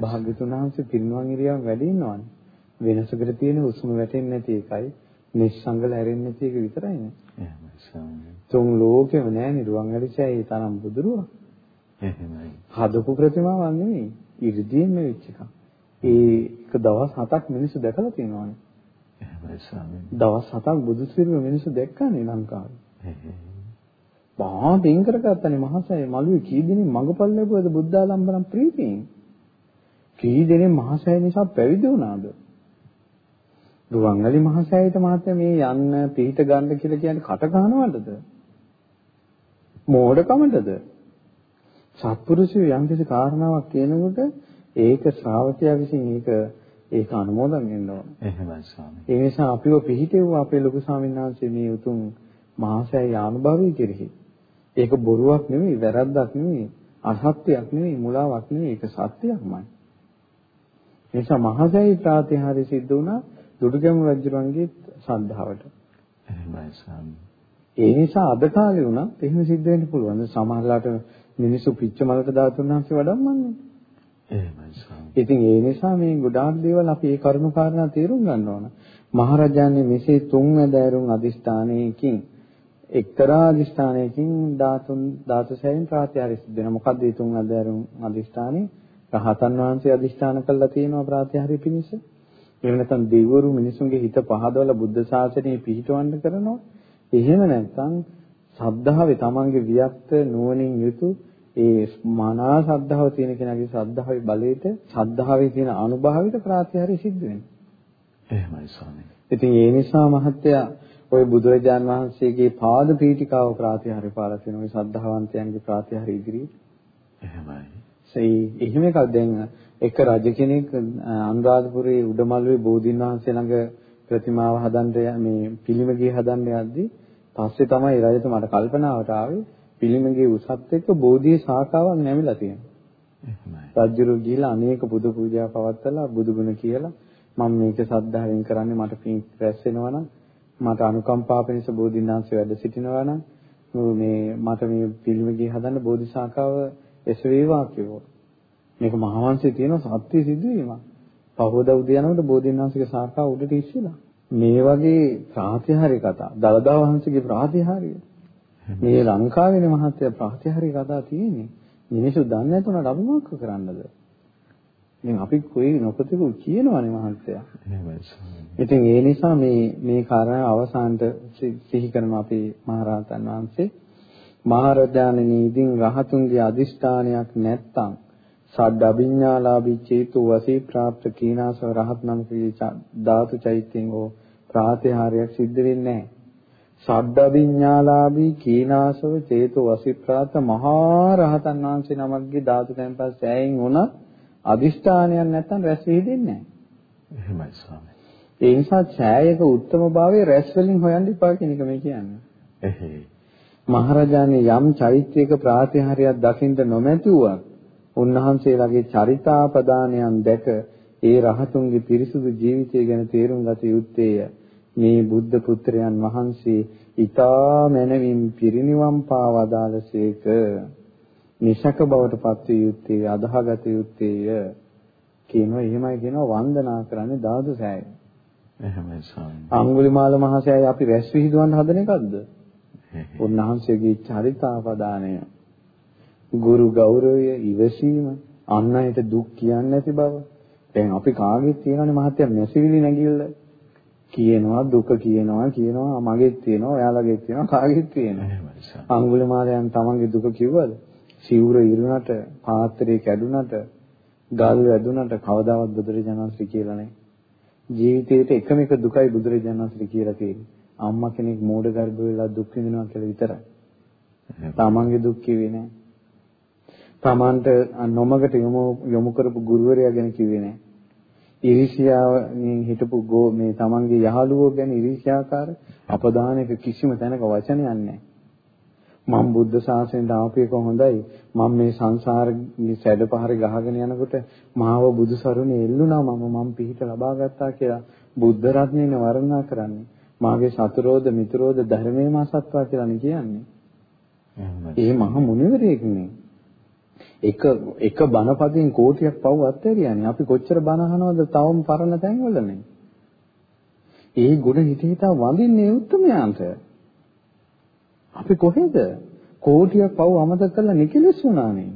භාග්‍යතුන් වහන්සේ පිරිනුවන් ඉරියව් වැඩි ඉන්නවනේ. වෙනසකට තියෙන උස්ම වැටෙන්නේ නැති එකයි නිස්සංගල හැරෙන්නේ නැති එක විතරයිනේ. එහෙමයි ස්වාමීනි. තුන් ලෝකෙම නෑ නිර්වංගලිචය ඒ තරම් බුදුරුවක්. එහෙමයි. හදපු ප්‍රතිමාවක් නෙමෙයි. ඉර්ධියෙන් වෙච්ච එකක්. ඒ එක දවස් හතක් මිනිස්සු දැකලා තියෙනවානේ. එහෙමයි ස්වාමී. දවස් හතක් බුදු සිරුර මිනිස්සු දැක්කනේ ලංකාවේ. බා බින් කරගත්තනේ මහසය මළුවේ කී දෙනෙක් මඟපල් ලැබුවද බුද්ධාලම්බනම් ප්‍රීතියෙන්. කී දෙනෙක් මහසය නිසා පැවිදි වුණාද? රුවන්වැලි මහසෑයට මහත්තයා මේ යන්න පිහිට ගන්න කියලා කියන්නේ කට ගන්නවලද? මෝඩකමටද? සත්පුරුෂයෝ යම්කිසි කාරණාවක් කියනකොට ඒක ශ්‍රාවකයා විසින් ඒක ඒක අනුමෝදන් වෙන්න ඕන. එහෙමයි ස්වාමී. ඒ නිසා අපිව පිහිටෙව්වා අපේ ලොකු ස්වාමීන් වහන්සේ මේ උතුම් මහසෑය අනුභවී කෙරෙහි. ඒක බොරුවක් නෙවෙයි, වැරද්දක් නෙවෙයි, අසත්‍යයක් නෙවෙයි, මුලාවක් නෙවෙයි, ඒක සත්‍යයක්මයි. ඒ නිසා මහසෑය ප්‍රාතිහාර්ය සිද්ධ වුණා දුටුගැමුණු රජුරන්ගේ ශ්‍රද්ධාවට. එහෙමයි ස්වාමී. ඒ නිසා අද කාලේ වුණත් එහෙම සිද්ධ වෙන්න පුළුවන්. සමහරලාට මිනිස්සු පිච්චමලට ධාතුන් වහන්සේ වඩම්මන්නේ. එහෙමයි ස්වාමී. ඉතින් ඒ නිසා මේ ගොඩාක් දේවල් අපි ඒ කරුණු කාරණා තේරුම් ගන්න ඕන. මහරජාණන් මෙසේ තුන් වැදෑරුම් අදිස්ථානයකින් එක්තරා අදිස්ථානයකින් ධාතුන් ධාතුසයෙන් ප්‍රාත්‍යාරය සිද්ධ වෙනවා. මොකද්ද මේ තුන් වැදෑරුම් අදිස්ථානේ? රහතන් වහන්සේ අදිස්ථාන කළා තියෙනවා ප්‍රාත්‍යාරය පිණිස. එහෙම නැත්නම් දෙවිවරු මිනිසුන්ගේ හිත පහදවලා බුද්ධ ශාසනය පිහිටවන්න කරනවා. එහෙම නැත්නම් සද්ධාවේ තමන්ගේ වියක්ත නුවණින් යුතු ඒ මනා ශ්‍රද්ධාව තියෙන කෙනාගේ ශ්‍රද්ධාවේ බලයට ශ්‍රද්ධාවේ තියෙන අනුභවයට ප්‍රාතිහාර්ය සිද්ධ වෙනවා. එහෙමයි ස්වාමී. ඉතින් ඒ නිසා මහත්තයා ওই බුදුරජාන් වහන්සේගේ පාද පීඨිකාව ප්‍රාතිහාර්ය පාලා තියෙන ওই ශ්‍රද්ධාවන්තයන්ගේ ප්‍රාතිහාර්ය ඉදිරියේ. එහෙමයි. ඒ එහෙම එකක් දැන් එක රජ කෙනෙක් අනුරාධපුරයේ උඩමළුවේ බෝධීන් වහන්සේ ළඟ ප්‍රතිමාව හදන්න මේ පිළිමගේ හදන්න යද්දී පස්සේ තමයි රජතුමාට කල්පනාවට ආවේ පිළිමගේ උසත් එක්ක බෝධියේ ශාඛාවක් නැමිලා තියෙනවා. එහෙමයි. රජුරු ගිහිලා අනේක බුදු පූජා පවත්වලා බුදුගුණ කියලා මම මේක සද්ධාවෙන් කරන්නේ මට පින් රැස් වෙනවා නම් මට අනුකම්පා පිණිස බෝධිනාංශය වැඩ සිටිනවා නම් මේ මට මේ පිළිමගේ හදන්න බෝධිසාකාව එසවේවා කිව්වා. මේක මහවංශයේ තියෙන සත්‍ය සිදුවීමක්. පහවදා උදේ යනකොට බෝධිනාංශික ශාඛාව උඩට ඉස්සෙලා. මේ වගේ ප්‍රාතිහාර්ය කතා, දලදා වහන්සේගේ ප්‍රාතිහාර්ය. මේ ලංකාවේ මහත්ය ප්‍රාතිහාර්ය කතා තියෙන්නේ. මිනිස්සු දන්නේ නැතුණාට අපි මොකක් කරන්නද? ඉතින් අපි කොයි නොපතිකු කියනවනේ මහත්තයා. ඉතින් ඒ නිසා මේ මේ කාරණා අවසානට සිහි කරන අපේ මහරහතන් වහන්සේ මහරජාණනි ඉදින් රහතුන්ගේ අදිෂ්ඨානයක් නැත්තම් සඩ අභිඥාලාභී චේතු වසී ප්‍රාප්ත කීනාසව රහත් නම් කී ධාතු චෛත්‍යයෙන් හෝ ප්‍රාතිහාරයක් සිද්ධ වෙන්නේ නැහැ. අභිඥාලාභී කීනාසව චේතු වසී ප්‍රාප්ත මහා රහතන් වහන්සේ නමක්ගේ ධාතු තැන්පත් සෑයින් වුණත් අදිෂ්ඨානයක් නැත්තම් රැස් වෙහෙදෙන්නේ නැහැ. එහෙමයි ස්වාමී. ඒ නිසා ඡායක උත්තම භාවයේ රැස් වලින් හොයන්න එපා කියන එක මේ කියන්නේ. එහේ. මහරජාණන් යම් චෛත්‍යයක ප්‍රාතිහාර්යයක් දකින්න නොමැතිවුවත් උන්වහන්සේලාගේ චරිතාපදානයන් දැක ඒ රහතුන්ගේ පිරිසුදු ජීවිතය ගැන තේරුම් ගත යුත්තේය. මේ බුද්ධ පුත්‍රයන් වහන්සේ ඊතා මනවින් පිරිනිවන් පාවදාලසේක. නිසක බවට පත්විය යුත්තේ අදාහගත යුත්තේය කියනවා එහෙමයි කියනවා වන්දනා කරන්නේ ධාතු සෑය. එහෙමයි ස්වාමී. අඟුලිමාල මහසෑය අපි රැස් විහිදුවන්න හදන එකක්ද? උන්වහන්සේගේ චරිතාපදානය ගුරු ගෞරවය ඉවසීම අන් අයට දුක් කියන්නේ නැති බව දැන් අපි කාගෙත් තියෙනනේ මහත්ය මෙසිවිලි නැගිල්ල කියනවා දුක කියනවා කියනවා මගෙත් තියෙනවා ඔයාලගෙත් තියෙනවා කාගෙත් තියෙනවා අඟුලිමාලයන් තමන්ගේ දුක කිව්වද සිවුර ඉරුණට, පාත්‍රය කැඩුනට, ගල් වැදුනට කවදාවත් බුදුරජාණන් වහන්සේ කියලා නැහැ. ජීවිතේට එකම එක දුකයි බුදුරජාණන් වහන්සේ කියලා තියෙන්නේ. අම්මා කෙනෙක් මෝඩ ගර්භ වෙලා දුක් විඳිනවා කියලා විතරයි. තමන්ගේ දුක් කිව්වේ නැහැ. තමන්ට නොමගට යොමු කරපු ගුරුවරයා ගැන කිව්වේ නැහැ. ඉරිසියාවෙන් හිටපු ගෝ මේ තමන්ගේ යහළුවෝ ගැන ඉරිසියාකාර අපදානයක කිසිම තැනක වචනයක් නැහැ. මම බුද්ධ ශාසනයට ආපු එක හොඳයි. මම මේ සංසාරේ සැඩපහරේ ගහගෙන යනකොට මාව බුදු සරණේ එල්ලුණා මම මම පිහිට ලබා ගත්තා කියලා බුද්ධ රත්නේන වර්ණනා කරන්නේ. මාගේ සතරෝද මිතරෝද ධර්මයේ මාසත්වා කියලානේ කියන්නේ. ඒ මහ මුනිවරයෙක් නේ. එක එක බණපදින් කෝටියක් පව් අත්හැරියානේ. අපි කොච්චර බණ අහනවද තවම පරණ තැන්වලනේ. ඒ ගුණ හිත හිතා වඳින්නේ උත්තරමයන්ට. අපි කොහෙද? කෝටියක් පව් අමතක කරලා නිකලස් වුණානේ.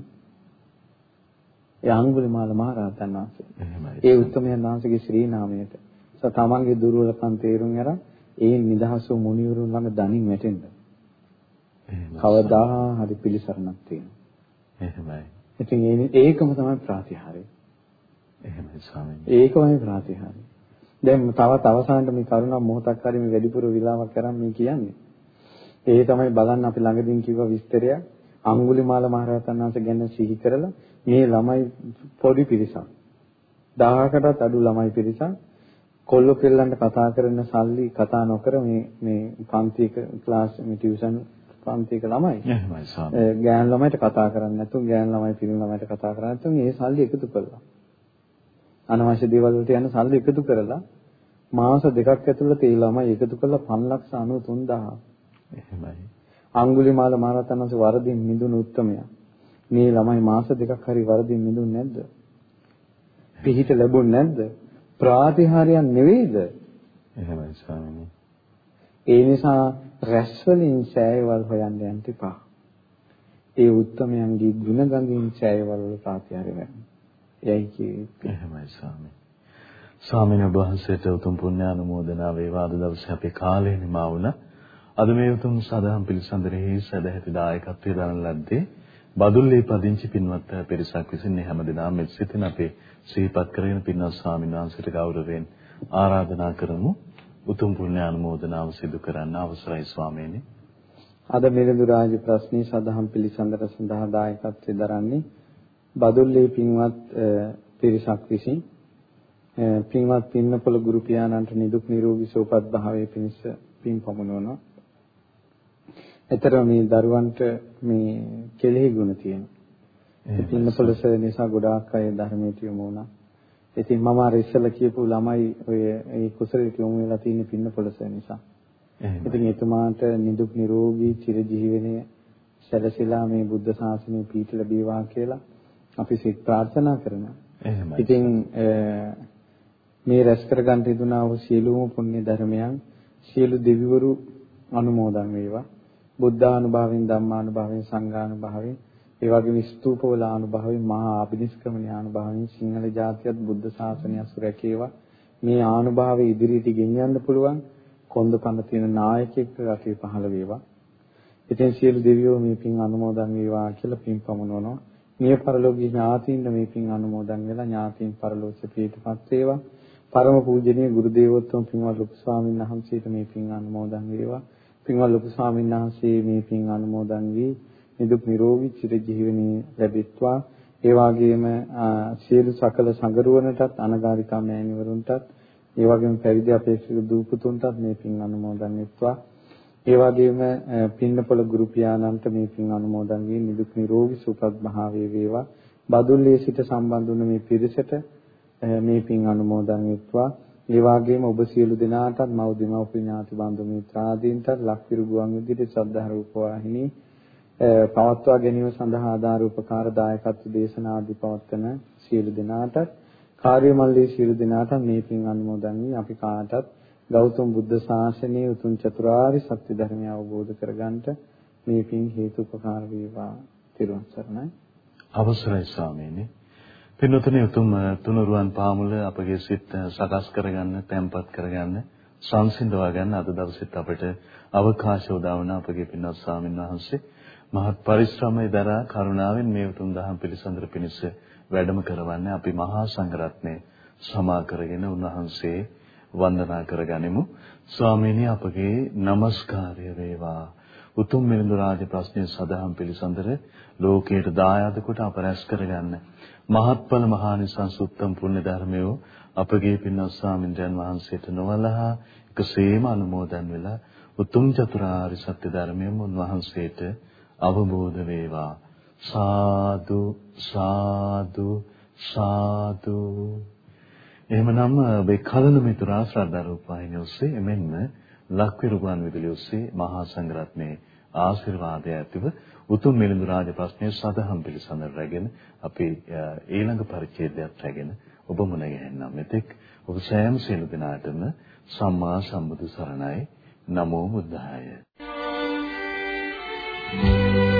ඒ අඟුලිමාල මහරහතන් වහන්සේ. ඒ උත්තමයන් වහන්සේගේ ශ්‍රී නාමයට. තමන්ගේ දුර්වලකම් තේරුම් අරන් ඒ නිදහස් වූ මුනිවරුන් ළඟ දණින් වැටෙන්න. කවදා හරි පිළිසරණක් තියෙනවා. එහෙමයි. ඉතින් ඒකම තමයි ප්‍රාතිහාරය. එහෙමයි ස්වාමීනි. ඒකමයි ප්‍රාතිහාරය. දැන් තවත් අවසානට මේ කරුණා මොහොතක් හරි මේ වැඩිපුර විලාවක් කරන් මේ කියන්නේ. ඒ තමයි බලන්න අපි ළඟදීන් කිව්ව විස්තරය අඟුලිමාල මහරහතන් වහන්සේ ගැන සිහි කරලා මේ ළමයි පොඩි පිරිසක් 1000කටත් අඩු ළමයි පිරිසක් කොල්ල කෙල්ලන්ට කතා කරන සල්ලි කතා නොකර මේ මේ පන්තික ක්ලාස් මේ ටියුෂන් පන්තික ළමයි එහෙමයි සාම ගෑන් ළමයිට කතා කරන්නේ නැතුව ගෑන් ළමයි පිරිමි ළමයිට කතා කරන්නේ නැතුව මේ සල්ලි එකතු කරලා අනවශ්‍ය දේවල් වලට යන සල්ලි එකතු කරලා මාස දෙකක් ඇතුළත ඒ ළමයි එකතු කරලා 593000 එහෙමයි. අඟුලිමාල මහරහතන් වහන්සේ වරදින් මිදුණු උත්තමයා. මේ ළමයි මාස දෙකක් හරි වරදින් මිදුන්නේ නැද්ද? පිහිට ලැබුණ නැද්ද? ප්‍රාතිහාර්යයන් නෙවෙයිද? එහෙමයි ස්වාමීනි. ඒ නිසා රැස් වලින් ඡායවල් හොයන්න යන්න එපා. ඒ උත්තමයන්ගේ ගුණ ගඟින් ඡායවල වල ප්‍රාතිහාර්ය වෙන්න. එයයි කියේ. එහෙමයි ස්වාමී. ස්වාමීන් වහන්සේට උතුම් පුණ්‍ය අනුමෝදනා වේවා අද දවසේ අපේ කාලය නිමා වුණා. අද මේ උතුම් සදාම් පිළිසඳරෙහි සදැහැති දායකත්වයේ දරන ලද්දේ බදුල්ලේ පදිංචි පින්වත් පිරිසක් විසින් හැම දිනම මෙත් සිටින අපේ ශ්‍රීපත් කරගෙන පින්වත් ස්වාමීන් වහන්සේට ගෞරවයෙන් ආරාධනා කරමු උතුම් පුණ්‍ය අනුමෝදනාව සිදු කරන්න අවසරයි ස්වාමීනි අද මිලිඳු රාජ ප්‍රශ්නේ සදාම් පිළිසඳර සඳහා දායකත්වයේ දරන්නේ බදුල්ලේ පින්වත් පිරිසක් විසින් පින්වත් පින්නපොළ ගුරු පියාණන්ට නිදුක් නිරෝගී සුවපත් භාවයේ පිණිස පින් පමුණවනවා ඇත්තටම මේ දරුවන්ට මේ කෙලෙහි ගුණ තියෙනවා. ඉතින් පොළොස නිසා ගොඩාක් අය ධර්මයට යොමු වුණා. ඉතින් මම අර ඉස්සෙල්ලා කියපු ළමයි ඔය ඒ කුසලයට යොමු වෙලා තියෙන පින්න පොළොස නිසා. ඉතින් එතුමාට නිදුක් නිරෝගී චිරජීවනයේ සැලසීලා මේ බුද්ධ ශාසනය පීඨ ලැබේවා කියලා අපි සිත ප්‍රාර්ථනා කරනවා. එහෙමයි. ඉතින් මේ රැස් කරගන්න යුතුනා වූ සියලුම පුණ්‍ය ධර්මයන් සියලු දෙවිවරු අනුමෝදන් වේවා. බුද්ධානුභාවයෙන් ධම්මානුභාවයෙන් සංඝානුභාවයෙන් ඒ වගේම ස්තූපවල අනුභවයෙන් මහා ආභිනිෂ්ක්‍රමණී අනුභවයෙන් සිංහල ජාතියත් බුද්ධ ශාසනය සුරැකේවා. මේ ආනුභාවය ඉදිරියට ගෙනියන්න පුළුවන් කොන්දපන්න තියෙන නායකයෙක් රටේ පහළ වේවා. ඉතින් සියලු දෙවියෝ මේ පින් අනුමෝදන් වේවා කියලා පින් පමුණවනවා. මිය පරලෝකීය ඥාතීන් මේ පින් අනුමෝදන් වෙලා ඥාතීන් පරලෝකෙ පිටපත් වේවා. පරම පූජනීය ගුරු දේවෝත්තම පින්වත් ලොකු ස්වාමීන් වහන්සේට මේ පින් අනුමෝදන් වේවා. පින්වත් ලොකු ස්වාමීන් වහන්සේ මේ පින් අනුමෝදන් වී නිදුක් නිරෝගී චිරජීවනයේ ලැබෙත්වා. ඒ වගේම සියලු සකල සංගරුවනටත් අනගාരികා මෑණිවරුන්ටත් ඒ වගේම පැවිදි අපේක්ෂක දූපතුන්ටත් මේ පින් අනුමෝදන් වෙත්වා. ඒ වගේම පින්නපොළ ගුරු පියාණන්ට මේ පින් අනුමෝදන් වී නිදුක් නිරෝගී සුවපත් භාවයේ වේවා. බදුල්ලේ සිට සම්බන්ධ වුණ මේ පිරිසට මේ පින් අනුමෝදන් වෙත්වා. ඒ වගේම ඔබ සියලු දෙනාටත් මව් දෙමව්පිය ඥාති බන්දු මිත්‍රාදීන්ටත් ලක්විරු ගුවන් විදුලි ශ්‍රද්ධා රූප වාහිනී පවත්වා ගැනීම සඳහා ආධාර උපකාර දායකත්ව දේශනා ආදී පවත්වන සියලු දෙනාටත් කාර්ය මල්ලේ සියලු දෙනාට මේ පින් අනුමෝදන් වී අපි කාටත් ගෞතම බුද්ධ ශාසනයේ උතුම් චතුරාර්ය සත්‍ය ධර්මය අවබෝධ කරගන්නට මේ පින් හේතුපකාර වේවා. තිරුවන් සරණයි. අවසරයි ස්වාමීනි. පින්වතුනි උතුම් තුනුරුවන් පාමුල අපගේ සිත් සකස් කරගන්න, තැම්පත් කරගන්න, සංසිඳවා ගන්න අද දවසෙත් අපිට අවකාශය උදා වුණා අපගේ පින්වත් ස්වාමීන් වහන්සේ. මහත් පරිශ්‍රමයේ දරා කරුණාවෙන් මේ උතුම් දහම් පිළිසඳර පිණිස වැඩම කරවන්නේ අපි මහා සංඝරත්නය සමා කරගෙන උන්වහන්සේ වන්දනා කරගනිමු. ස්වාමීනි අපගේ নমස්කාරය වේවා. උතුම් මිලිඳු රාජ ප්‍රශ්නයේ සදහම් පිළිසඳර ලෝකයට දායාද කොට අපරැස් කරගන්න. මහත්ඵල මහානිසංස උත්තම් පුණ්‍ය ධර්මය අපගේ පින්වත් ස්වාමින්දයන් වහන්සේට නොවලහා එකසේම අනුමෝදන් වෙලා උතුම් චතුරාර්ය සත්‍ය ධර්මයම උන්වහන්සේට අවබෝධ වේවා. සාදු සාදු සාදු. එහෙමනම් ඔබේ කලන මිතුරා ශ්‍රද්ධා රූපවාහිනිය ඔස්සේ එමෙන්ම ලක්විරුගන් විදුලිය ඔස්සේ මහා සංඝරත්නයේ ආශිර්වාදය ඇතිව උතුම් මිලිඳු රාජ ප්‍රශ්නයේ සදහම් පිළිසඳර රැගෙන අපි ඊළඟ පරිච්ඡේදයක් රැගෙන ඔබ මුණ ගැහෙන්නම්. මෙතෙක් ඔබ සෑම සියලු දෙනාටම සම්මා සම්බුදු සරණයි. නමෝ බුද්ධාය. Música